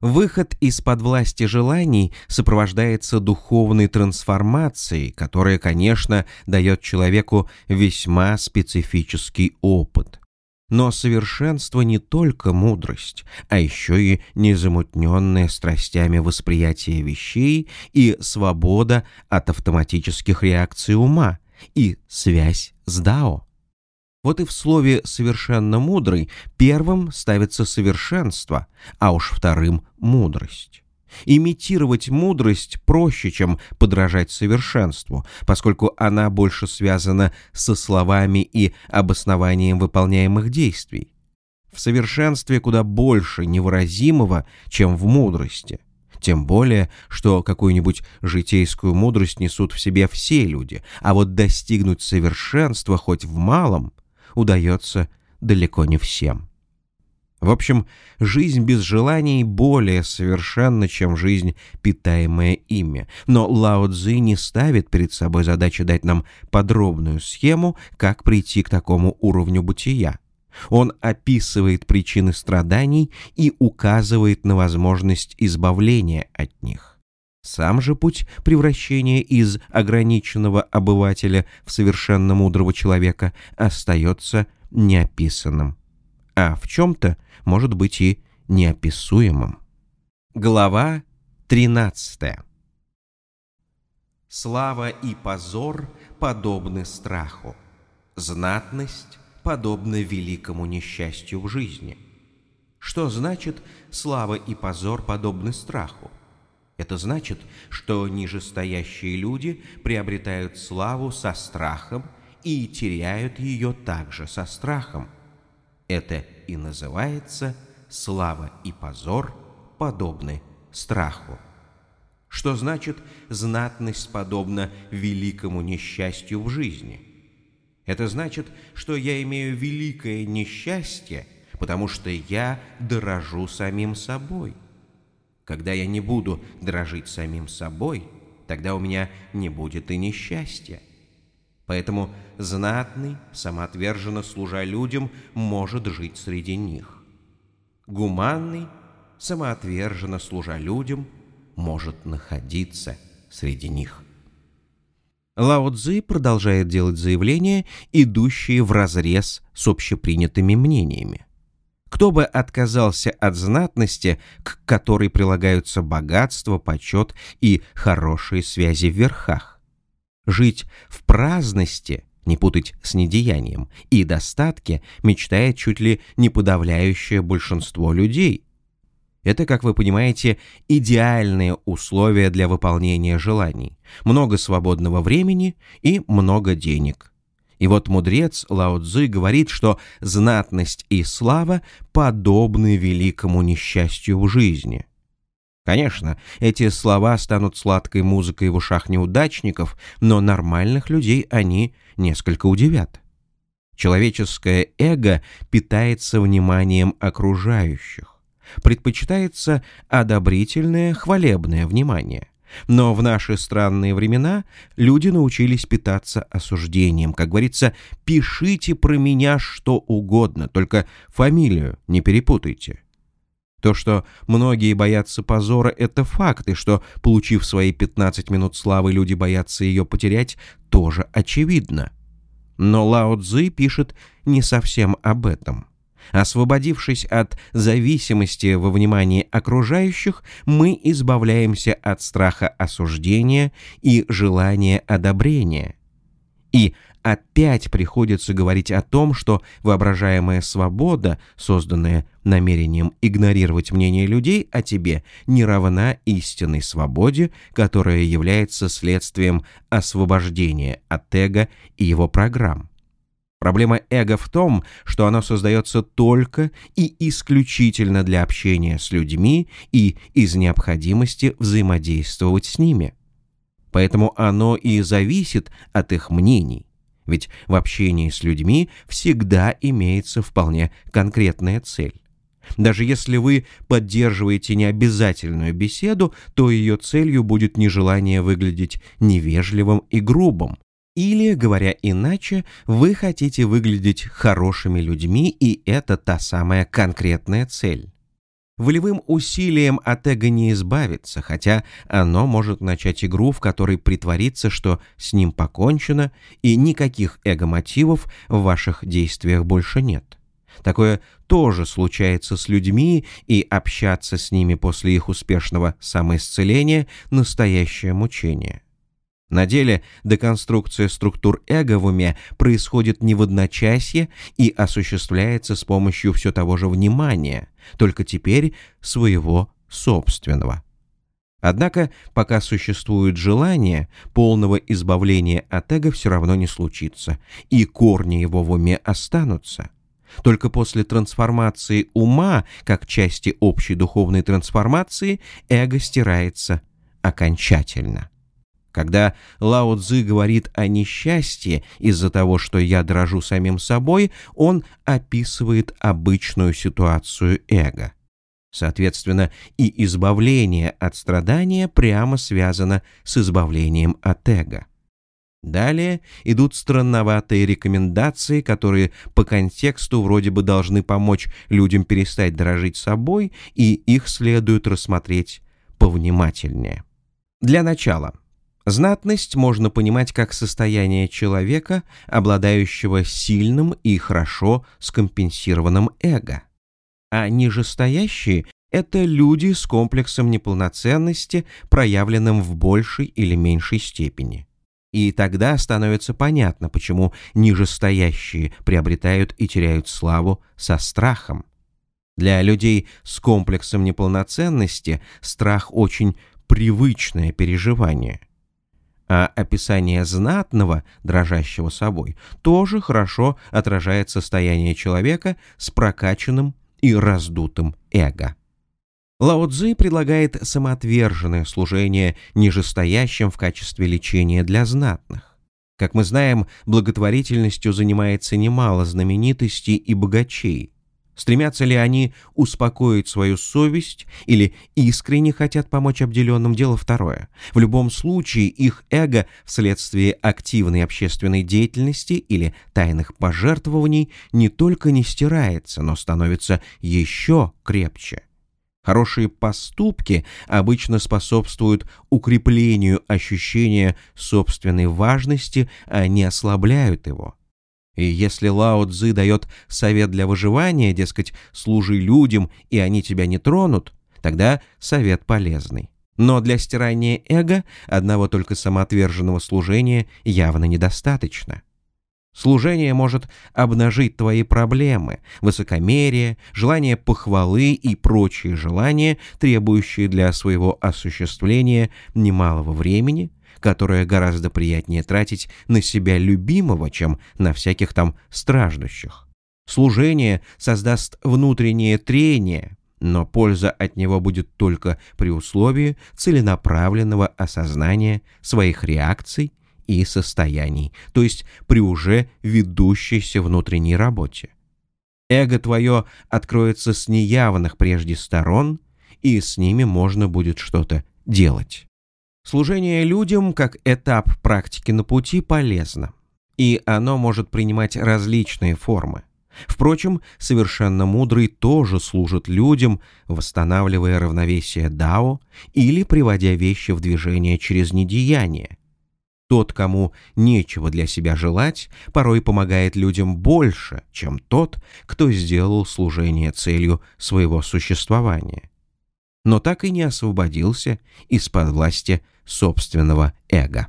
Выход из-под власти желаний сопровождается духовной трансформацией, которая, конечно, дает человеку весьма специфический опыт. Но совершенство не только мудрость, а еще и незамутненное страстями восприятие вещей и свобода от автоматических реакций ума и связь с Дао. Вот и в слове «совершенно мудрый» первым ставится совершенство, а уж вторым — мудрость. Имитировать мудрость проще, чем подражать совершенству, поскольку она больше связана со словами и обоснованием выполняемых действий. В совершенстве куда больше невыразимого, чем в мудрости. Тем более, что какую-нибудь житейскую мудрость несут в себе все люди, а вот достигнуть совершенства хоть в малом удается далеко не всем. В общем, жизнь без желаний более совершенна, чем жизнь, питаемая ими. Но Лао Цзи не ставит перед собой задачу дать нам подробную схему, как прийти к такому уровню бытия. Он описывает причины страданий и указывает на возможность избавления от них. Сам же путь превращения из ограниченного обывателя в совершенно мудрого человека остается неописанным а в чем-то может быть и неописуемым. Глава 13. Слава и позор подобны страху. Знатность подобна великому несчастью в жизни. Что значит «слава и позор подобны страху»? Это значит, что нижестоящие люди приобретают славу со страхом и теряют ее также со страхом. Это и называется «слава и позор подобны страху». Что значит «знатность подобна великому несчастью в жизни»? Это значит, что я имею великое несчастье, потому что я дорожу самим собой. Когда я не буду дорожить самим собой, тогда у меня не будет и несчастья. Поэтому знатный, самоотверженно служа людям, может жить среди них. Гуманный, самоотверженно служа людям, может находиться среди них. Лао Цзи продолжает делать заявления, идущие вразрез с общепринятыми мнениями. Кто бы отказался от знатности, к которой прилагаются богатство, почет и хорошие связи в верхах? Жить в праздности, не путать с недеянием, и достатке мечтает чуть ли не подавляющее большинство людей – это, как вы понимаете, идеальные условия для выполнения желаний. Много свободного времени и много денег. И вот мудрец Лао Цзы говорит, что знатность и слава подобны великому несчастью в жизни. Конечно, эти слова станут сладкой музыкой в ушах неудачников, но нормальных людей они несколько удивят. Человеческое эго питается вниманием окружающих предпочитается одобрительное, хвалебное внимание. Но в наши странные времена люди научились питаться осуждением. Как говорится, пишите про меня что угодно, только фамилию не перепутайте. То, что многие боятся позора, это факт, и что, получив свои 15 минут славы, люди боятся ее потерять, тоже очевидно. Но Лао Цзи пишет не совсем об этом. Освободившись от зависимости во внимании окружающих, мы избавляемся от страха осуждения и желания одобрения. И опять приходится говорить о том, что воображаемая свобода, созданная намерением игнорировать мнение людей о тебе, не равна истинной свободе, которая является следствием освобождения от эго и его программ. Проблема эго в том, что оно создается только и исключительно для общения с людьми и из необходимости взаимодействовать с ними. Поэтому оно и зависит от их мнений. Ведь в общении с людьми всегда имеется вполне конкретная цель. Даже если вы поддерживаете необязательную беседу, то ее целью будет нежелание выглядеть невежливым и грубым, или, говоря иначе, вы хотите выглядеть хорошими людьми, и это та самая конкретная цель. Волевым усилием от эго не избавиться, хотя оно может начать игру, в которой притворится, что с ним покончено, и никаких эго-мотивов в ваших действиях больше нет. Такое тоже случается с людьми, и общаться с ними после их успешного самоисцеления – настоящее мучение. На деле деконструкция структур эго в уме происходит не в одночасье и осуществляется с помощью все того же внимания, только теперь своего собственного. Однако, пока существует желание, полного избавления от эго все равно не случится, и корни его в уме останутся. Только после трансформации ума, как части общей духовной трансформации, эго стирается окончательно. Когда Лао Цзы говорит о несчастье из-за того, что я дрожу самим собой, он описывает обычную ситуацию эго. Соответственно, и избавление от страдания прямо связано с избавлением от эго. Далее идут странноватые рекомендации, которые по контексту вроде бы должны помочь людям перестать дрожить собой, и их следует рассмотреть повнимательнее. Для начала – Знатность можно понимать как состояние человека, обладающего сильным и хорошо скомпенсированным эго. А нижестоящие Это люди с комплексом неполноценности, проявленным в большей или меньшей степени. И тогда становится понятно, почему нижестоящие приобретают и теряют славу со страхом. Для людей с комплексом неполноценности страх очень привычное переживание. А описание знатного, дрожащего собой, тоже хорошо отражает состояние человека с прокачанным и раздутым эго. Лао Цзи предлагает самоотверженное служение нижестоящим в качестве лечения для знатных. Как мы знаем, благотворительностью занимается немало знаменитостей и богачей. Стремятся ли они успокоить свою совесть или искренне хотят помочь обделенным – дело второе. В любом случае их эго вследствие активной общественной деятельности или тайных пожертвований не только не стирается, но становится еще крепче. Хорошие поступки обычно способствуют укреплению ощущения собственной важности, а не ослабляют его. И если Лао Цзы дает совет для выживания, дескать, служи людям, и они тебя не тронут, тогда совет полезный. Но для стирания эго одного только самоотверженного служения явно недостаточно. Служение может обнажить твои проблемы, высокомерие, желание похвалы и прочие желания, требующие для своего осуществления немалого времени, которое гораздо приятнее тратить на себя любимого, чем на всяких там страждущих. Служение создаст внутреннее трение, но польза от него будет только при условии целенаправленного осознания своих реакций и состояний, то есть при уже ведущейся внутренней работе. Эго твое откроется с неявных прежде сторон, и с ними можно будет что-то делать. Служение людям как этап практики на пути полезно, и оно может принимать различные формы. Впрочем, совершенно мудрый тоже служит людям, восстанавливая равновесие Дао или приводя вещи в движение через недеяние, тот, кому нечего для себя желать, порой помогает людям больше, чем тот, кто сделал служение целью своего существования. Но так и не освободился из-под власти собственного эго.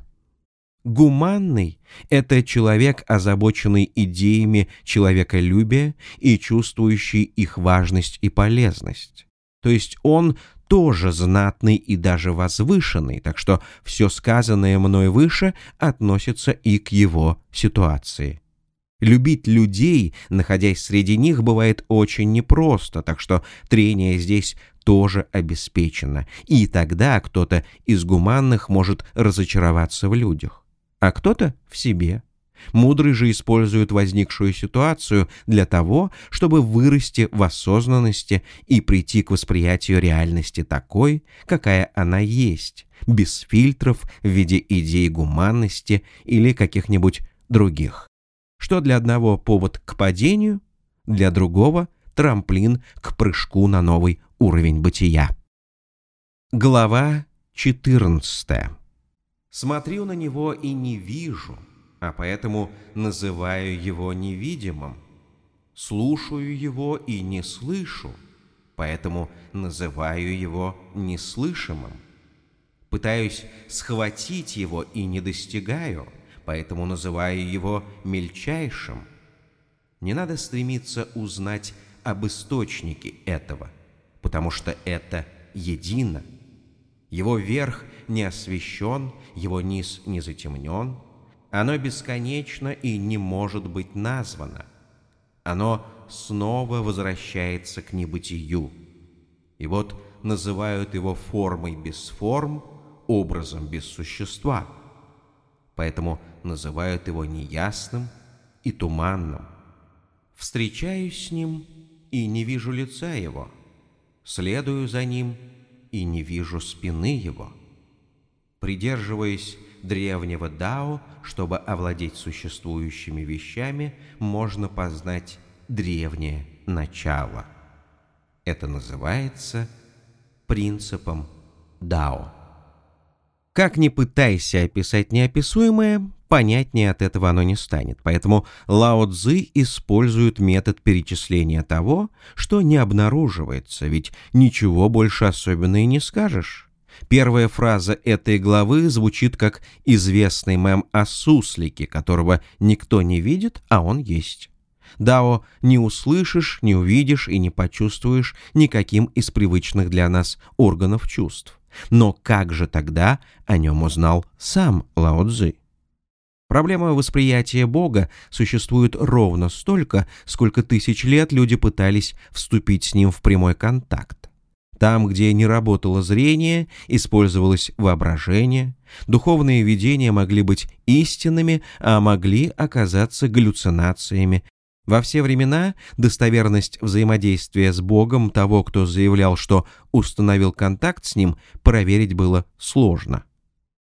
Гуманный – это человек, озабоченный идеями человеколюбия и чувствующий их важность и полезность. То есть он тоже знатный и даже возвышенный, так что все сказанное мной выше относится и к его ситуации. Любить людей, находясь среди них, бывает очень непросто, так что трение здесь тоже обеспечено, и тогда кто-то из гуманных может разочароваться в людях, а кто-то в себе. Мудрый же использует возникшую ситуацию для того, чтобы вырасти в осознанности и прийти к восприятию реальности такой, какая она есть, без фильтров в виде идей гуманности или каких-нибудь других. Что для одного повод к падению, для другого трамплин к прыжку на новый уровень бытия. Глава 14. Смотрю на него и не вижу – а поэтому называю его невидимым. Слушаю его и не слышу, поэтому называю его неслышимым. Пытаюсь схватить его и не достигаю, поэтому называю его мельчайшим. Не надо стремиться узнать об источнике этого, потому что это едино. Его верх не освещен, его низ не затемнен – оно бесконечно и не может быть названо. Оно снова возвращается к небытию. И вот называют его формой без форм, образом без существа. Поэтому называют его неясным и туманным. Встречаюсь с ним и не вижу лица его. Следую за ним и не вижу спины его. Придерживаясь древнего Дао, чтобы овладеть существующими вещами, можно познать древнее начало. Это называется принципом Дао. Как ни пытайся описать неописуемое, понятнее от этого оно не станет. Поэтому Лао Цзы использует метод перечисления того, что не обнаруживается, ведь ничего больше особенно и не скажешь. Первая фраза этой главы звучит как известный мем о суслике, которого никто не видит, а он есть. Дао не услышишь, не увидишь и не почувствуешь никаким из привычных для нас органов чувств. Но как же тогда о нем узнал сам Лао Цзы? Проблема восприятия Бога существует ровно столько, сколько тысяч лет люди пытались вступить с ним в прямой контакт. Там, где не работало зрение, использовалось воображение, духовные видения могли быть истинными, а могли оказаться галлюцинациями во все времена достоверность взаимодействия с Богом того, кто заявлял, что установил контакт с Ним, проверить было сложно.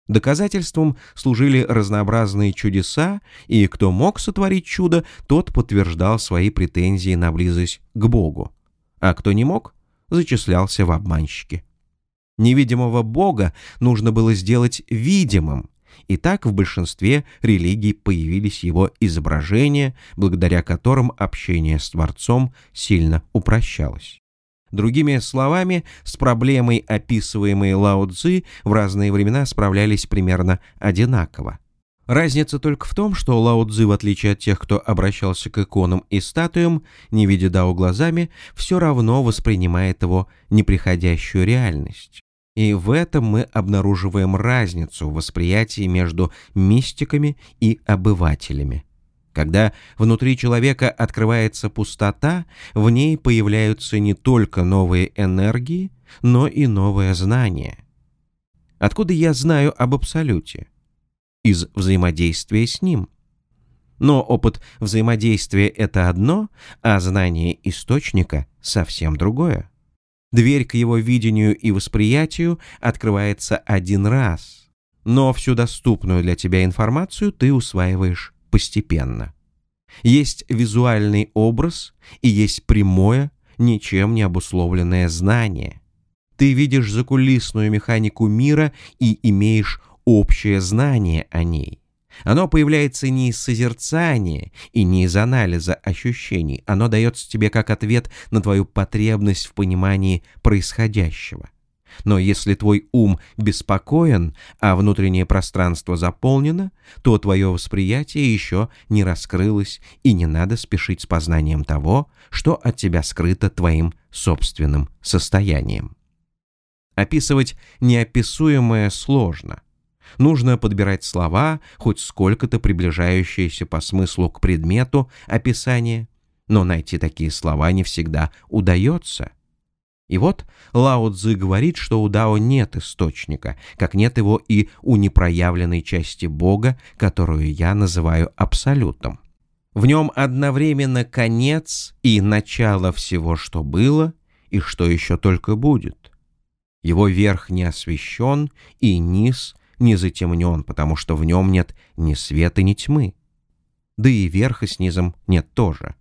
Доказательством служили разнообразные чудеса, и кто мог сотворить чудо, тот подтверждал свои претензии на близость к Богу, а кто не мог, зачислялся в обманщики. Невидимого Бога нужно было сделать видимым, и так в большинстве религий появились его изображения, благодаря которым общение с Творцом сильно упрощалось. Другими словами, с проблемой, описываемой Лао Цзи, в разные времена справлялись примерно одинаково. Разница только в том, что Лао Цзи, в отличие от тех, кто обращался к иконам и статуям, не видя Дао глазами, все равно воспринимает его неприходящую реальность. И в этом мы обнаруживаем разницу в восприятии между мистиками и обывателями. Когда внутри человека открывается пустота, в ней появляются не только новые энергии, но и новое знание. Откуда я знаю об Абсолюте? Из взаимодействия с ним. Но опыт взаимодействия — это одно, а знание источника — совсем другое. Дверь к его видению и восприятию открывается один раз, но всю доступную для тебя информацию ты усваиваешь постепенно. Есть визуальный образ и есть прямое, ничем не обусловленное знание. Ты видишь закулисную механику мира и имеешь общее знание о ней. Оно появляется не из созерцания и не из анализа ощущений. Оно дается тебе как ответ на твою потребность в понимании происходящего. Но если твой ум беспокоен, а внутреннее пространство заполнено, то твое восприятие еще не раскрылось, и не надо спешить с познанием того, что от тебя скрыто твоим собственным состоянием. Описывать неописуемое сложно. Нужно подбирать слова, хоть сколько-то приближающиеся по смыслу к предмету описания, но найти такие слова не всегда удается. И вот Лао Цзы говорит, что у Дао нет источника, как нет его и у непроявленной части Бога, которую я называю Абсолютом. В нем одновременно конец и начало всего, что было и что еще только будет. Его верх не освещен и низ не затемнен, потому что в нем нет ни света, ни тьмы. Да и верха с низом нет тоже.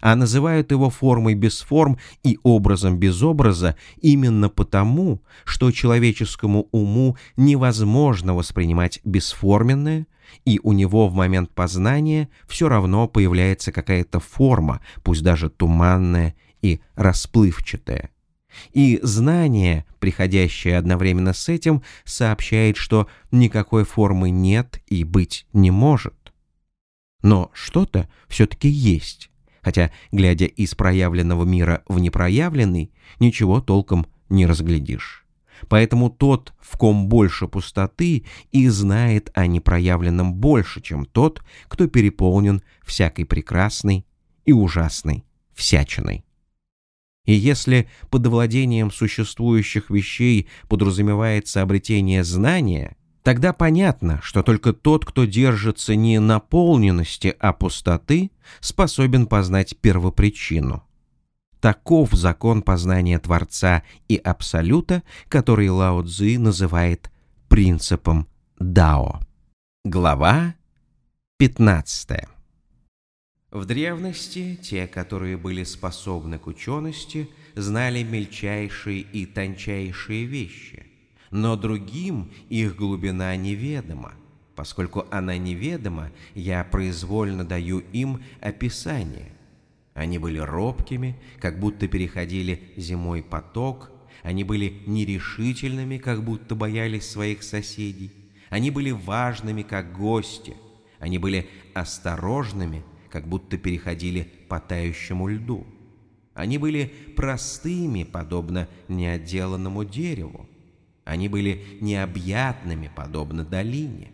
А называют его формой без форм и образом без образа именно потому, что человеческому уму невозможно воспринимать бесформенное, и у него в момент познания все равно появляется какая-то форма, пусть даже туманная и расплывчатая. И знание, приходящее одновременно с этим, сообщает, что никакой формы нет и быть не может. Но что-то все-таки есть, хотя, глядя из проявленного мира в непроявленный, ничего толком не разглядишь. Поэтому тот, в ком больше пустоты, и знает о непроявленном больше, чем тот, кто переполнен всякой прекрасной и ужасной всячиной. И если под владением существующих вещей подразумевается обретение знания, тогда понятно, что только тот, кто держится не наполненности, а пустоты, способен познать первопричину. Таков закон познания Творца и Абсолюта, который Лао Цзи называет принципом Дао. Глава 15 в древности те, которые были способны к учености, знали мельчайшие и тончайшие вещи, но другим их глубина неведома. Поскольку она неведома, я произвольно даю им описание. Они были робкими, как будто переходили зимой поток, они были нерешительными, как будто боялись своих соседей, они были важными, как гости, они были осторожными, как будто переходили по тающему льду. Они были простыми, подобно неотделанному дереву. Они были необъятными, подобно долине.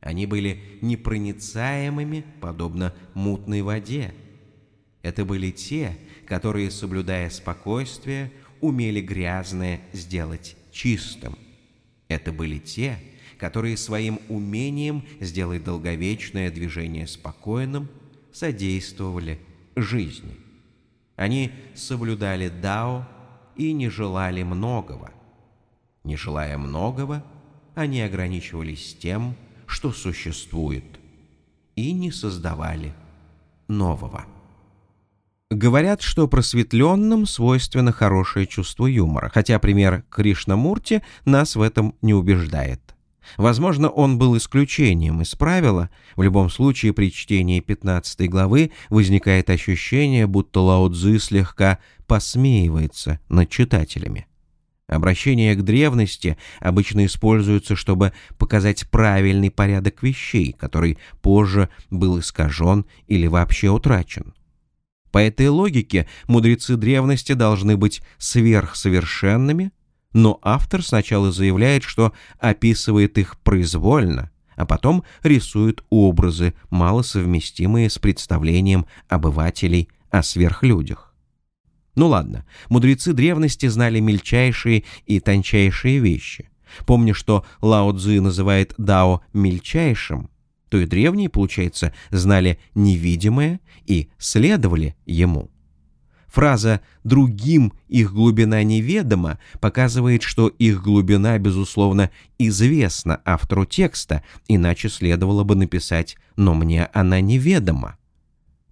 Они были непроницаемыми, подобно мутной воде. Это были те, которые, соблюдая спокойствие, умели грязное сделать чистым. Это были те, которые своим умением сделать долговечное движение спокойным, содействовали жизни. Они соблюдали Дао и не желали многого. Не желая многого, они ограничивались тем, что существует, и не создавали нового. Говорят, что просветленным свойственно хорошее чувство юмора, хотя пример Кришнамурти нас в этом не убеждает. Возможно, он был исключением из правила. В любом случае, при чтении 15 главы возникает ощущение, будто Лао Цзы слегка посмеивается над читателями. Обращение к древности обычно используется, чтобы показать правильный порядок вещей, который позже был искажен или вообще утрачен. По этой логике мудрецы древности должны быть сверхсовершенными, но автор сначала заявляет, что описывает их произвольно, а потом рисует образы, малосовместимые с представлением обывателей о сверхлюдях. Ну ладно, мудрецы древности знали мельчайшие и тончайшие вещи. Помня, что Лао Цзы называет Дао мельчайшим, то и древние, получается, знали невидимое и следовали ему. Фраза «другим их глубина неведома» показывает, что их глубина, безусловно, известна автору текста, иначе следовало бы написать «но мне она неведома».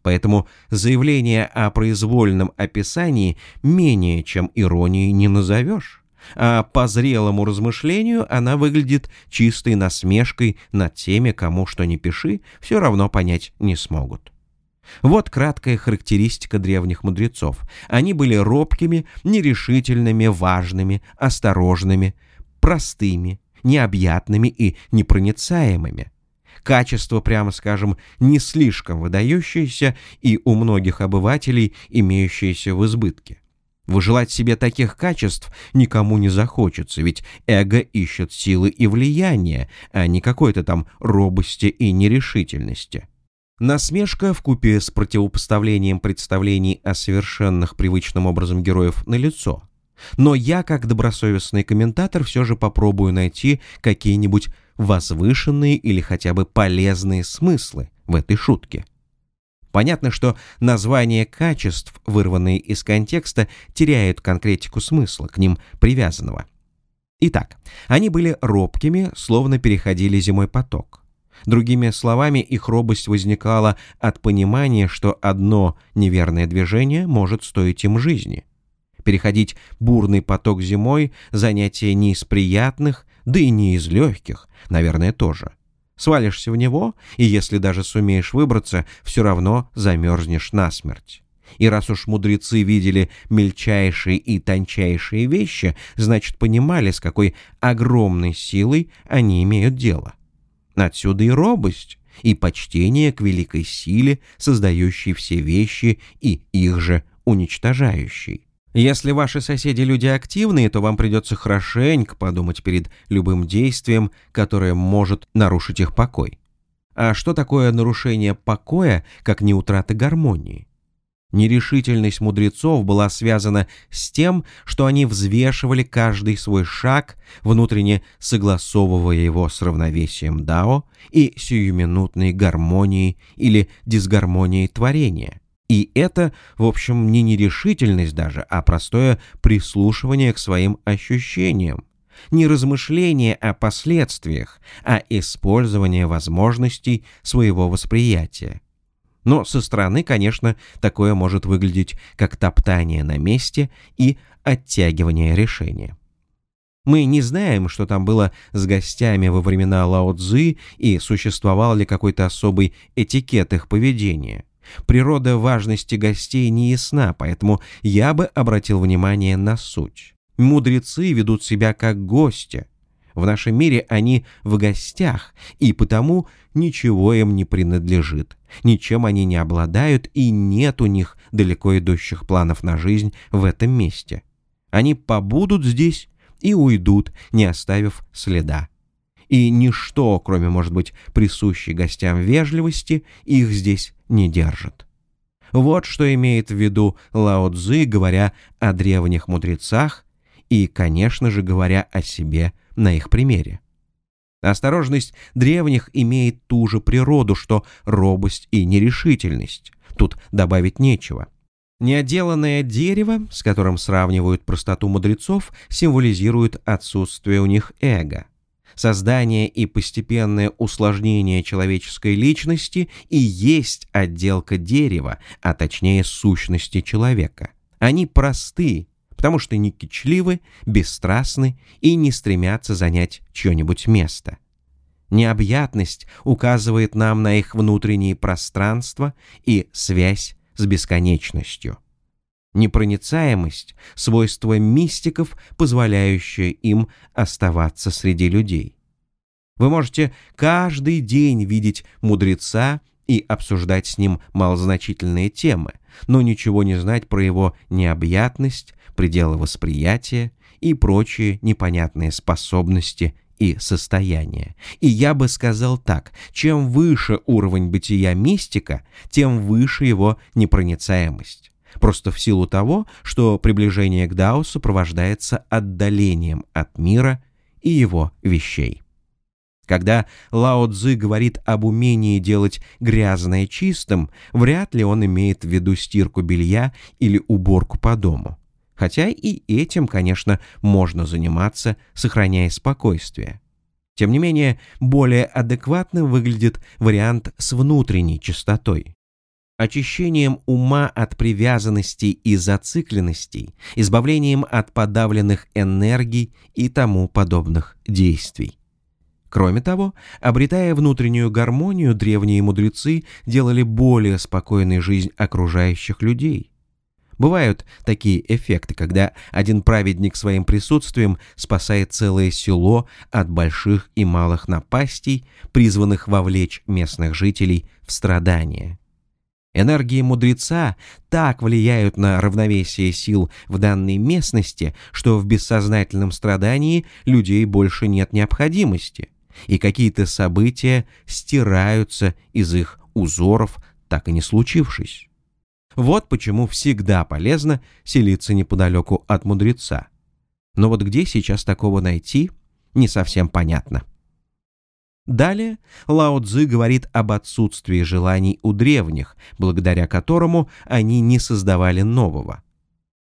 Поэтому заявление о произвольном описании менее чем иронией не назовешь а по зрелому размышлению она выглядит чистой насмешкой над теми, кому что ни пиши, все равно понять не смогут. Вот краткая характеристика древних мудрецов. Они были робкими, нерешительными, важными, осторожными, простыми, необъятными и непроницаемыми. Качество, прямо скажем, не слишком выдающееся и у многих обывателей имеющееся в избытке. Выжелать себе таких качеств никому не захочется, ведь эго ищет силы и влияния, а не какой-то там робости и нерешительности. Насмешка в купе с противопоставлением представлений о совершенных привычным образом героев на лицо. Но я, как добросовестный комментатор, все же попробую найти какие-нибудь возвышенные или хотя бы полезные смыслы в этой шутке. Понятно, что названия качеств, вырванные из контекста, теряют конкретику смысла, к ним привязанного. Итак, они были робкими, словно переходили зимой поток. Другими словами, их робость возникала от понимания, что одно неверное движение может стоить им жизни. Переходить бурный поток зимой – занятие не из приятных, да и не из легких, наверное, тоже – Свалишься в него, и если даже сумеешь выбраться, все равно замерзнешь насмерть. И раз уж мудрецы видели мельчайшие и тончайшие вещи, значит понимали, с какой огромной силой они имеют дело. Отсюда и робость, и почтение к великой силе, создающей все вещи и их же уничтожающей. Если ваши соседи люди активные, то вам придется хорошенько подумать перед любым действием, которое может нарушить их покой. А что такое нарушение покоя, как не утрата гармонии? Нерешительность мудрецов была связана с тем, что они взвешивали каждый свой шаг, внутренне согласовывая его с равновесием Дао и сиюминутной гармонией или дисгармонией творения. И это, в общем, не нерешительность даже, а простое прислушивание к своим ощущениям. Не размышление о последствиях, а использование возможностей своего восприятия. Но со стороны, конечно, такое может выглядеть как топтание на месте и оттягивание решения. Мы не знаем, что там было с гостями во времена Лао Цзы и существовал ли какой-то особый этикет их поведения. Природа важности гостей не ясна, поэтому я бы обратил внимание на суть. Мудрецы ведут себя как гости. В нашем мире они в гостях, и потому ничего им не принадлежит, ничем они не обладают, и нет у них далеко идущих планов на жизнь в этом месте. Они побудут здесь и уйдут, не оставив следа. И ничто, кроме, может быть, присущей гостям вежливости, их здесь не держит. Вот что имеет в виду Лао Цзы, говоря о древних мудрецах и, конечно же, говоря о себе на их примере. Осторожность древних имеет ту же природу, что робость и нерешительность. Тут добавить нечего. Неотделанное дерево, с которым сравнивают простоту мудрецов, символизирует отсутствие у них эго. Создание и постепенное усложнение человеческой личности и есть отделка дерева, а точнее сущности человека. Они просты, потому что не кичливы, бесстрастны и не стремятся занять чье-нибудь место. Необъятность указывает нам на их внутреннее пространство и связь с бесконечностью. Непроницаемость – свойство мистиков, позволяющее им оставаться среди людей. Вы можете каждый день видеть мудреца и обсуждать с ним малозначительные темы, но ничего не знать про его необъятность, пределы восприятия и прочие непонятные способности и состояния. И я бы сказал так, чем выше уровень бытия мистика, тем выше его непроницаемость. Просто в силу того, что приближение к Дао сопровождается отдалением от мира и его вещей. Когда Лао Цзы говорит об умении делать грязное чистым, вряд ли он имеет в виду стирку белья или уборку по дому. Хотя и этим, конечно, можно заниматься, сохраняя спокойствие. Тем не менее, более адекватным выглядит вариант с внутренней чистотой. Очищением ума от привязанностей и зацикленностей, избавлением от подавленных энергий и тому подобных действий. Кроме того, обретая внутреннюю гармонию, древние мудрецы делали более спокойной жизнь окружающих людей – Бывают такие эффекты, когда один праведник своим присутствием спасает целое село от больших и малых напастей, призванных вовлечь местных жителей в страдания. Энергии мудреца так влияют на равновесие сил в данной местности, что в бессознательном страдании людей больше нет необходимости, и какие-то события стираются из их узоров, так и не случившись. Вот почему всегда полезно селиться неподалеку от мудреца. Но вот где сейчас такого найти, не совсем понятно. Далее Лао Цзы говорит об отсутствии желаний у древних, благодаря которому они не создавали нового.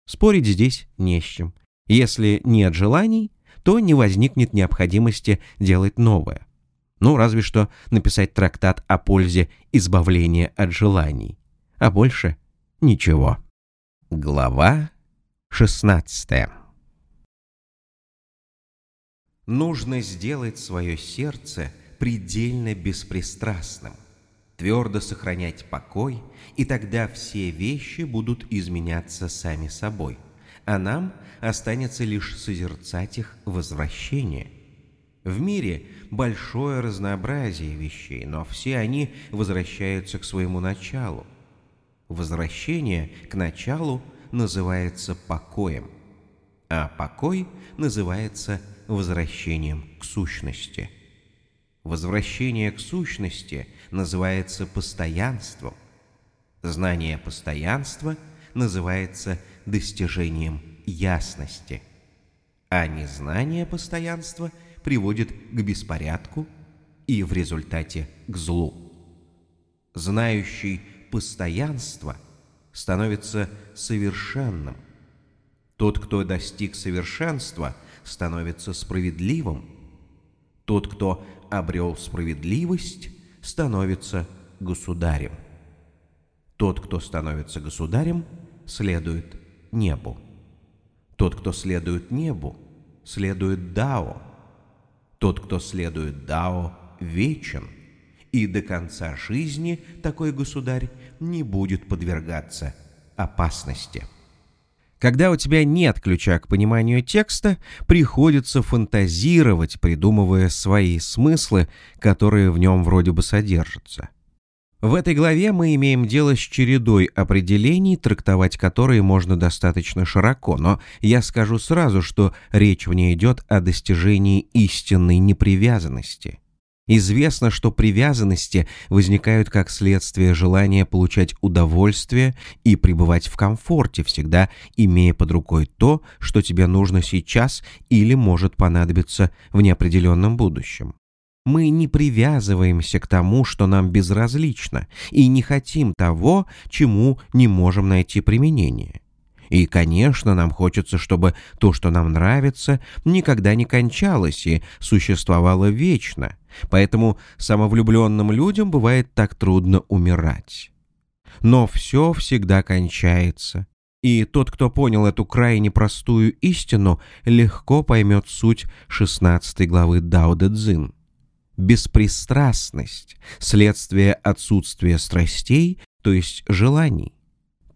Спорить здесь не с чем. Если нет желаний, то не возникнет необходимости делать новое. Ну, разве что написать трактат о пользе избавления от желаний. А больше ничего. Глава 16 Нужно сделать свое сердце предельно беспристрастным, твердо сохранять покой, и тогда все вещи будут изменяться сами собой, а нам останется лишь созерцать их возвращение. В мире большое разнообразие вещей, но все они возвращаются к своему началу – Возвращение к началу называется покоем, а покой называется возвращением к сущности. Возвращение к сущности называется постоянством. Знание постоянства называется достижением ясности. А незнание постоянства приводит к беспорядку и в результате к злу. Знающий постоянства становится совершенным. Тот, кто достиг совершенства, становится справедливым. Тот, кто обрел справедливость, становится государем. Тот, кто становится государем, следует небу. Тот, кто следует небу, следует Дао. Тот, кто следует Дао, вечен, и до конца жизни такой государь не будет подвергаться опасности. Когда у тебя нет ключа к пониманию текста, приходится фантазировать, придумывая свои смыслы, которые в нем вроде бы содержатся. В этой главе мы имеем дело с чередой определений, трактовать которые можно достаточно широко, но я скажу сразу, что речь в ней идет о достижении истинной непривязанности. Известно, что привязанности возникают как следствие желания получать удовольствие и пребывать в комфорте, всегда имея под рукой то, что тебе нужно сейчас или может понадобиться в неопределенном будущем. Мы не привязываемся к тому, что нам безразлично, и не хотим того, чему не можем найти применение. И, конечно, нам хочется, чтобы то, что нам нравится, никогда не кончалось и существовало вечно. Поэтому самовлюбленным людям бывает так трудно умирать. Но все всегда кончается. И тот, кто понял эту крайне простую истину, легко поймет суть 16 главы Дао Дэ Цзин. Беспристрастность – следствие отсутствия страстей, то есть желаний.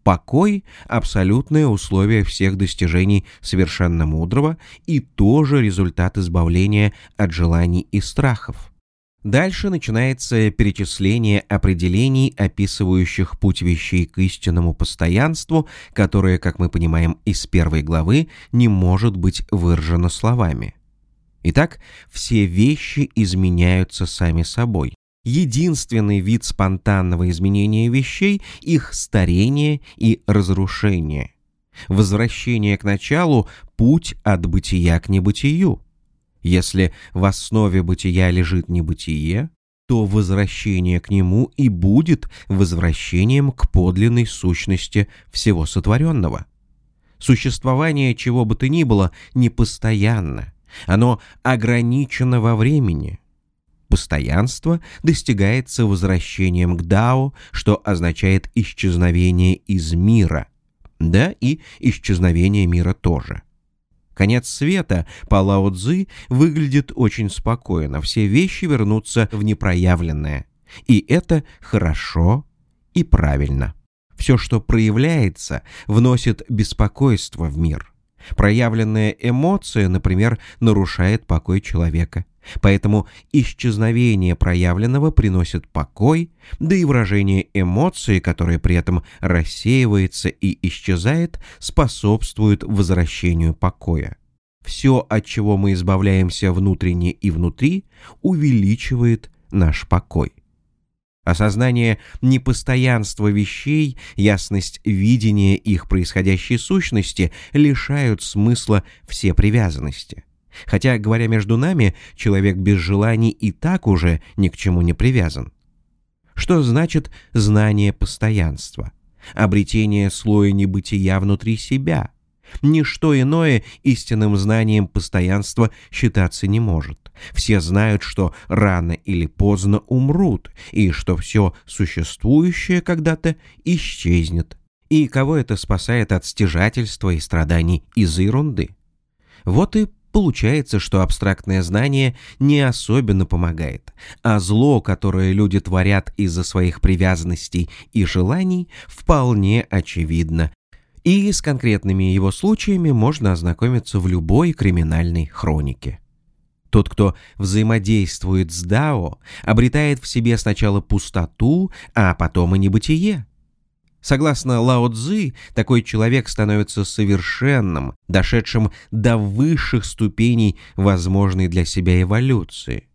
Покой – абсолютное условие всех достижений совершенно мудрого и тоже результат избавления от желаний и страхов. Дальше начинается перечисление определений, описывающих путь вещей к истинному постоянству, которое, как мы понимаем из первой главы, не может быть выражено словами. Итак, все вещи изменяются сами собой единственный вид спонтанного изменения вещей – их старение и разрушение. Возвращение к началу – путь от бытия к небытию. Если в основе бытия лежит небытие, то возвращение к нему и будет возвращением к подлинной сущности всего сотворенного. Существование чего бы то ни было непостоянно, оно ограничено во времени – Постоянство достигается возвращением к Дао, что означает исчезновение из мира. Да, и исчезновение мира тоже. Конец света по Лао Цзы выглядит очень спокойно, все вещи вернутся в непроявленное. И это хорошо и правильно. Все, что проявляется, вносит беспокойство в мир. Проявленная эмоция, например, нарушает покой человека. Поэтому исчезновение проявленного приносит покой, да и выражение эмоции, которое при этом рассеивается и исчезает, способствует возвращению покоя. Все, от чего мы избавляемся внутренне и внутри, увеличивает наш покой. Осознание непостоянства вещей, ясность видения их происходящей сущности лишают смысла все привязанности. Хотя, говоря между нами, человек без желаний и так уже ни к чему не привязан. Что значит знание постоянства? Обретение слоя небытия внутри себя. Ничто иное истинным знанием постоянства считаться не может. Все знают, что рано или поздно умрут, и что все существующее когда-то исчезнет. И кого это спасает от стяжательства и страданий из-за ерунды? Вот и Получается, что абстрактное знание не особенно помогает, а зло, которое люди творят из-за своих привязанностей и желаний, вполне очевидно. И с конкретными его случаями можно ознакомиться в любой криминальной хронике. Тот, кто взаимодействует с Дао, обретает в себе сначала пустоту, а потом и небытие. Согласно Лао Цзы, такой человек становится совершенным, дошедшим до высших ступеней возможной для себя эволюции.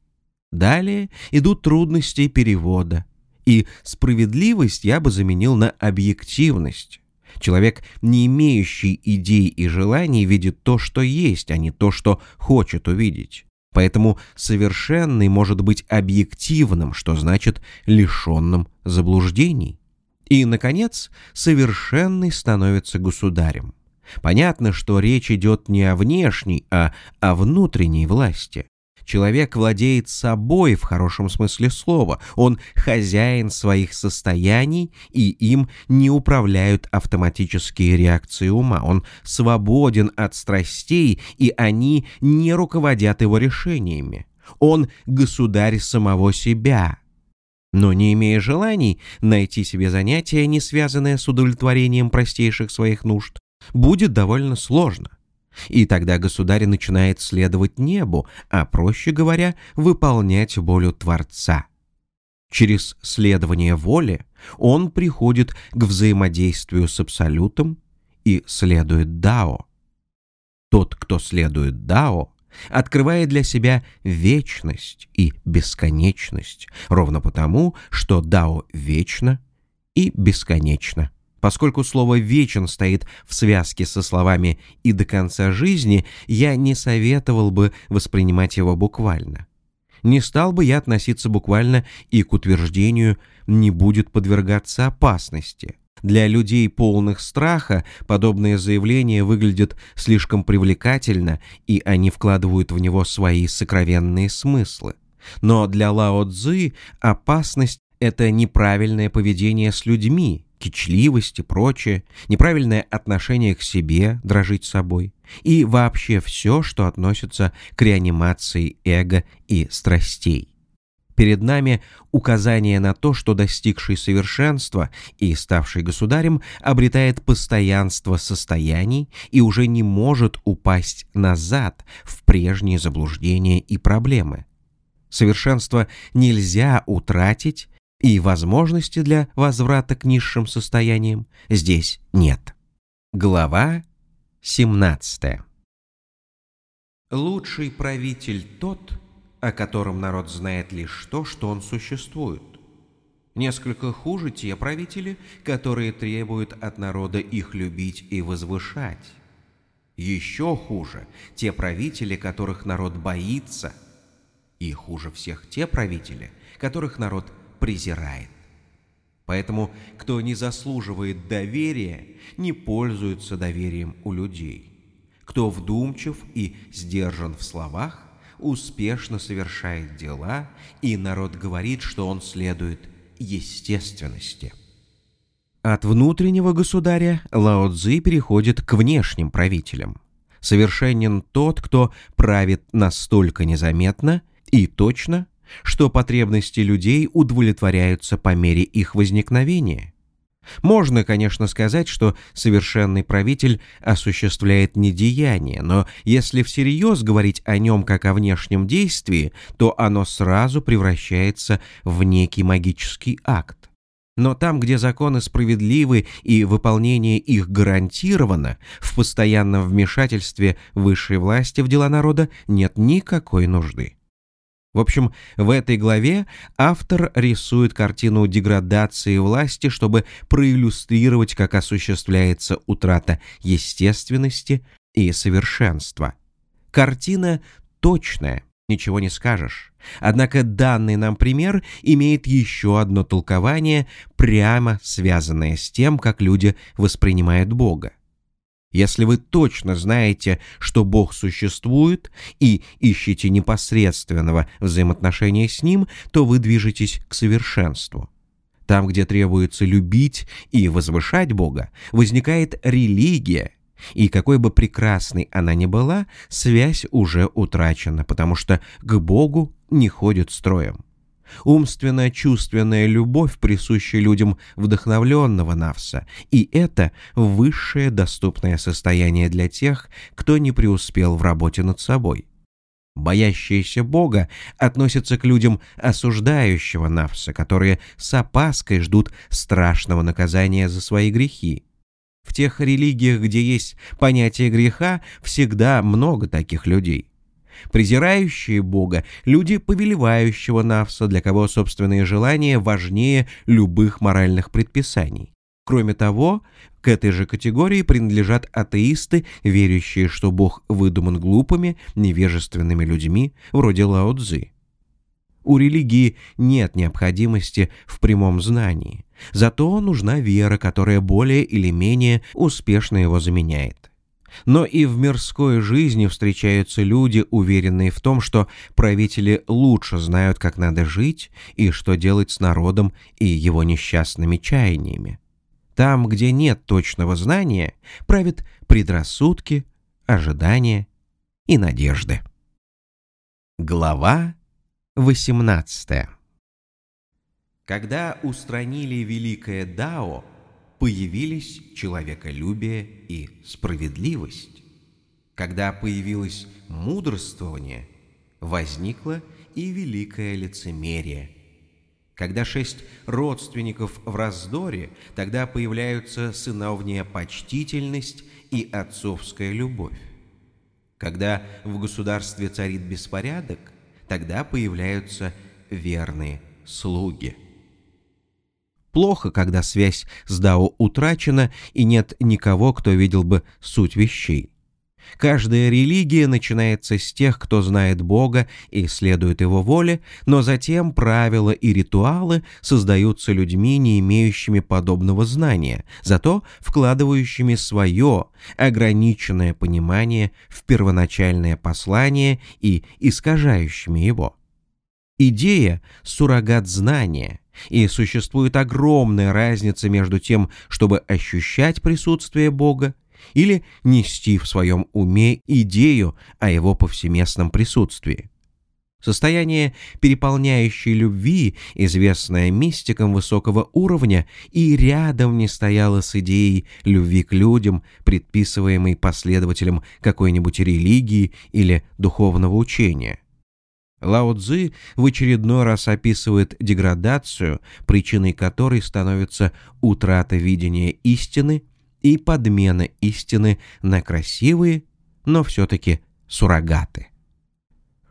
Далее идут трудности перевода, и справедливость я бы заменил на объективность. Человек, не имеющий идей и желаний, видит то, что есть, а не то, что хочет увидеть. Поэтому совершенный может быть объективным, что значит лишенным заблуждений. И, наконец, совершенный становится государем. Понятно, что речь идет не о внешней, а о внутренней власти. Человек владеет собой в хорошем смысле слова. Он хозяин своих состояний, и им не управляют автоматические реакции ума. Он свободен от страстей, и они не руководят его решениями. Он государь самого себя. Но не имея желаний найти себе занятие, не связанное с удовлетворением простейших своих нужд, будет довольно сложно. И тогда государь начинает следовать небу, а, проще говоря, выполнять волю Творца. Через следование воле он приходит к взаимодействию с Абсолютом и следует Дао. Тот, кто следует Дао, открывает для себя вечность и бесконечность, ровно потому, что Дао вечно и бесконечно. Поскольку слово «вечен» стоит в связке со словами «и до конца жизни», я не советовал бы воспринимать его буквально. Не стал бы я относиться буквально и к утверждению «не будет подвергаться опасности». Для людей, полных страха, подобные заявления выглядят слишком привлекательно, и они вкладывают в него свои сокровенные смыслы. Но для Лао Цзы опасность — это неправильное поведение с людьми, кичливость и прочее, неправильное отношение к себе, дрожить собой, и вообще все, что относится к реанимации эго и страстей. Перед нами указание на то, что достигший совершенства и ставший государем обретает постоянство состояний и уже не может упасть назад в прежние заблуждения и проблемы. Совершенство нельзя утратить и возможности для возврата к низшим состояниям здесь нет. Глава 17 Лучший правитель тот, о котором народ знает лишь то, что он существует. Несколько хуже те правители, которые требуют от народа их любить и возвышать. Еще хуже те правители, которых народ боится. И хуже всех те правители, которых народ презирает. Поэтому, кто не заслуживает доверия, не пользуется доверием у людей. Кто вдумчив и сдержан в словах, успешно совершает дела, и народ говорит, что он следует естественности. От внутреннего государя Лао Цзи переходит к внешним правителям. Совершенен тот, кто правит настолько незаметно и точно, что потребности людей удовлетворяются по мере их возникновения. Можно, конечно, сказать, что совершенный правитель осуществляет не деяние, но если всерьез говорить о нем как о внешнем действии, то оно сразу превращается в некий магический акт. Но там, где законы справедливы и выполнение их гарантировано, в постоянном вмешательстве высшей власти в дела народа нет никакой нужды. В общем, в этой главе автор рисует картину деградации власти, чтобы проиллюстрировать, как осуществляется утрата естественности и совершенства. Картина точная, ничего не скажешь. Однако данный нам пример имеет еще одно толкование, прямо связанное с тем, как люди воспринимают Бога. Если вы точно знаете, что Бог существует и ищете непосредственного взаимоотношения с Ним, то вы движетесь к совершенству. Там, где требуется любить и возвышать Бога, возникает религия, и какой бы прекрасной она ни была, связь уже утрачена, потому что к Богу не ходит строем. Умственная чувственная любовь присуща людям вдохновленного Навса, и это высшее доступное состояние для тех, кто не преуспел в работе над собой. Боящиеся Бога относятся к людям осуждающего Навса, которые с опаской ждут страшного наказания за свои грехи. В тех религиях, где есть понятие греха, всегда много таких людей презирающие Бога, люди повелевающего Навса, для кого собственные желания важнее любых моральных предписаний. Кроме того, к этой же категории принадлежат атеисты, верящие, что Бог выдуман глупыми, невежественными людьми, вроде Лао Цзы. У религии нет необходимости в прямом знании, зато нужна вера, которая более или менее успешно его заменяет. Но и в мирской жизни встречаются люди, уверенные в том, что правители лучше знают, как надо жить и что делать с народом и его несчастными чаяниями. Там, где нет точного знания, правят предрассудки, ожидания и надежды. Глава 18 Когда устранили великое Дао, появились человеколюбие и справедливость. Когда появилось мудрствование, возникло и великое лицемерие. Когда шесть родственников в раздоре, тогда появляются сыновняя почтительность и отцовская любовь. Когда в государстве царит беспорядок, тогда появляются верные слуги. Плохо, когда связь с Дао утрачена и нет никого, кто видел бы суть вещей. Каждая религия начинается с тех, кто знает Бога и следует Его воле, но затем правила и ритуалы создаются людьми, не имеющими подобного знания, зато вкладывающими свое ограниченное понимание в первоначальное послание и искажающими его. Идея – суррогат знания – и существует огромная разница между тем, чтобы ощущать присутствие Бога, или нести в своем уме идею о его повсеместном присутствии. Состояние переполняющей любви, известное мистикам высокого уровня, и рядом не стояло с идеей любви к людям, предписываемой последователям какой-нибудь религии или духовного учения. Лао Цзы в очередной раз описывает деградацию, причиной которой становится утрата видения истины и подмена истины на красивые, но все-таки суррогаты.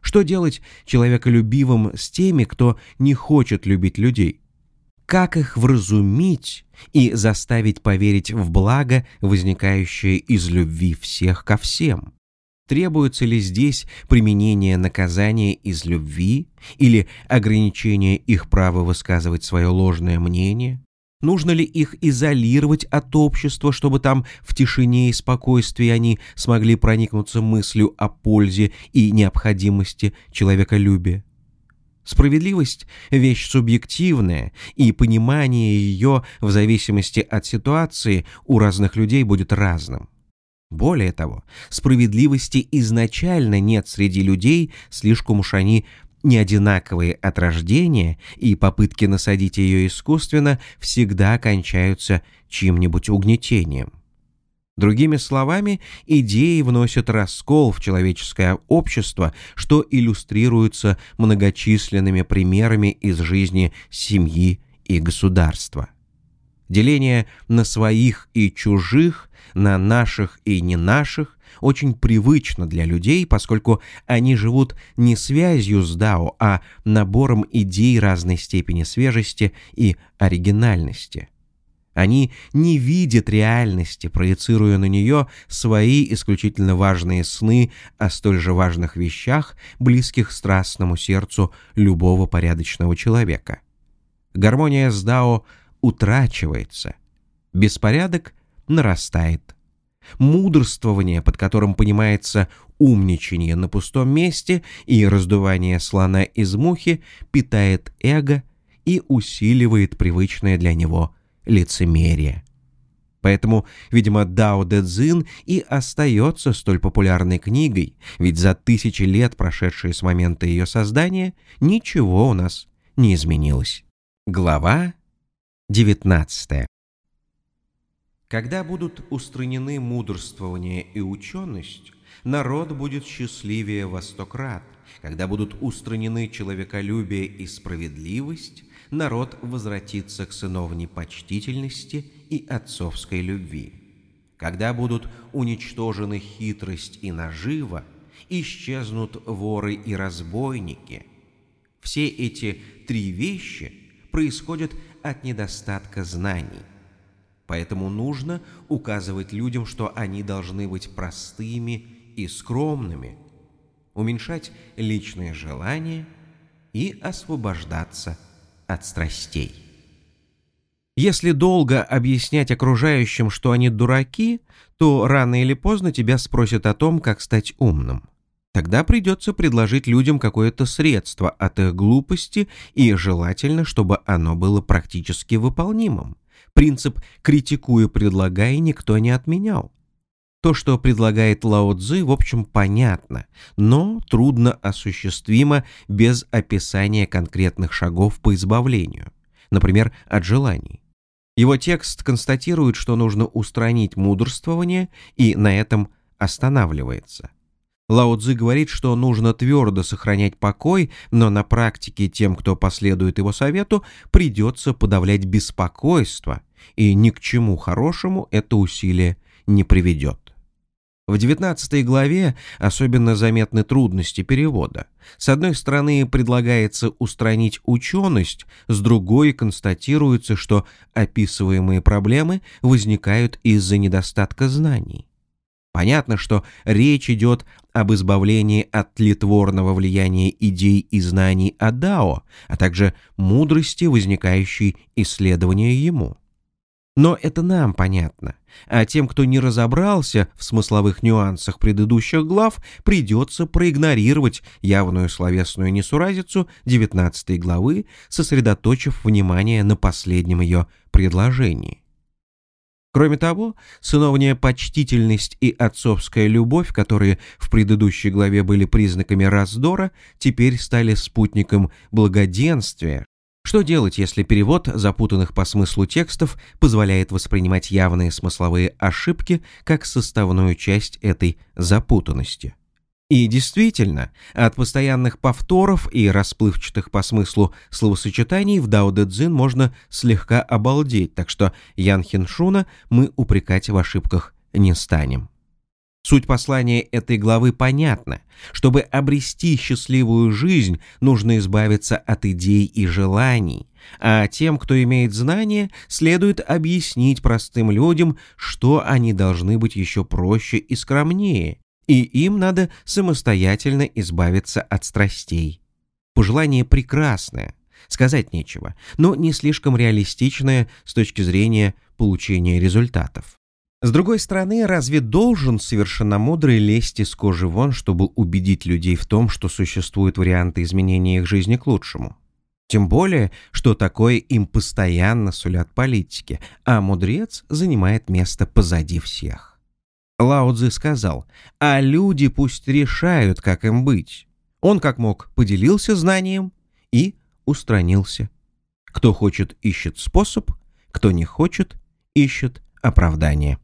Что делать человеколюбивым с теми, кто не хочет любить людей? Как их вразумить и заставить поверить в благо, возникающее из любви всех ко всем? Требуется ли здесь применение наказания из любви или ограничение их права высказывать свое ложное мнение? Нужно ли их изолировать от общества, чтобы там в тишине и спокойствии они смогли проникнуться мыслью о пользе и необходимости человеколюбия? Справедливость – вещь субъективная, и понимание ее в зависимости от ситуации у разных людей будет разным. Более того, справедливости изначально нет среди людей, слишком уж они неодинаковые от рождения, и попытки насадить ее искусственно всегда кончаются чьим-нибудь угнетением. Другими словами, идеи вносят раскол в человеческое общество, что иллюстрируется многочисленными примерами из жизни семьи и государства. Деление на своих и чужих, на наших и не наших очень привычно для людей, поскольку они живут не связью с Дао, а набором идей разной степени свежести и оригинальности. Они не видят реальности, проецируя на нее свои исключительно важные сны о столь же важных вещах, близких страстному сердцу любого порядочного человека. Гармония с Дао утрачивается. Беспорядок нарастает. Мудрствование, под которым понимается умничание на пустом месте и раздувание слона из мухи, питает эго и усиливает привычное для него лицемерие. Поэтому, видимо, Дао Дэ Цзин и остается столь популярной книгой, ведь за тысячи лет, прошедшие с момента ее создания, ничего у нас не изменилось. Глава 19. Когда будут устранены мудрствование и ученость, народ будет счастливее во сто крат. Когда будут устранены человеколюбие и справедливость, народ возвратится к сыновней почтительности и отцовской любви. Когда будут уничтожены хитрость и нажива, исчезнут воры и разбойники. Все эти три вещи происходят от недостатка знаний. Поэтому нужно указывать людям, что они должны быть простыми и скромными, уменьшать личные желания и освобождаться от страстей. Если долго объяснять окружающим, что они дураки, то рано или поздно тебя спросят о том, как стать умным. Тогда придется предложить людям какое-то средство от их глупости и желательно, чтобы оно было практически выполнимым. Принцип «критикуя, предлагая» никто не отменял. То, что предлагает Лао Цзы, в общем, понятно, но трудно осуществимо без описания конкретных шагов по избавлению, например, от желаний. Его текст констатирует, что нужно устранить мудрствование, и на этом останавливается. Лао Цзы говорит, что нужно твердо сохранять покой, но на практике тем, кто последует его совету, придется подавлять беспокойство, и ни к чему хорошему это усилие не приведет. В 19 главе особенно заметны трудности перевода. С одной стороны, предлагается устранить ученость, с другой констатируется, что описываемые проблемы возникают из-за недостатка знаний. Понятно, что речь идет об избавлении от тлетворного влияния идей и знаний о Дао, а также мудрости, возникающей исследования ему. Но это нам понятно. А тем, кто не разобрался в смысловых нюансах предыдущих глав, придется проигнорировать явную словесную несуразицу 19 главы, сосредоточив внимание на последнем ее предложении. Кроме того, сыновняя почтительность и отцовская любовь, которые в предыдущей главе были признаками раздора, теперь стали спутником благоденствия, что делать, если перевод запутанных по смыслу текстов позволяет воспринимать явные смысловые ошибки как составную часть этой запутанности? И действительно, от постоянных повторов и расплывчатых по смыслу словосочетаний в Дао Дэ Цзин можно слегка обалдеть, так что Ян Хиншуна мы упрекать в ошибках не станем. Суть послания этой главы понятна. Чтобы обрести счастливую жизнь, нужно избавиться от идей и желаний. А тем, кто имеет знания, следует объяснить простым людям, что они должны быть еще проще и скромнее, и им надо самостоятельно избавиться от страстей. Пожелание прекрасное, сказать нечего, но не слишком реалистичное с точки зрения получения результатов. С другой стороны, разве должен совершенно мудрый лезть из кожи вон, чтобы убедить людей в том, что существуют варианты изменения их жизни к лучшему? Тем более, что такое им постоянно сулят политики, а мудрец занимает место позади всех. Лао сказал, а люди пусть решают, как им быть. Он как мог поделился знанием и устранился. Кто хочет, ищет способ, кто не хочет, ищет оправдание.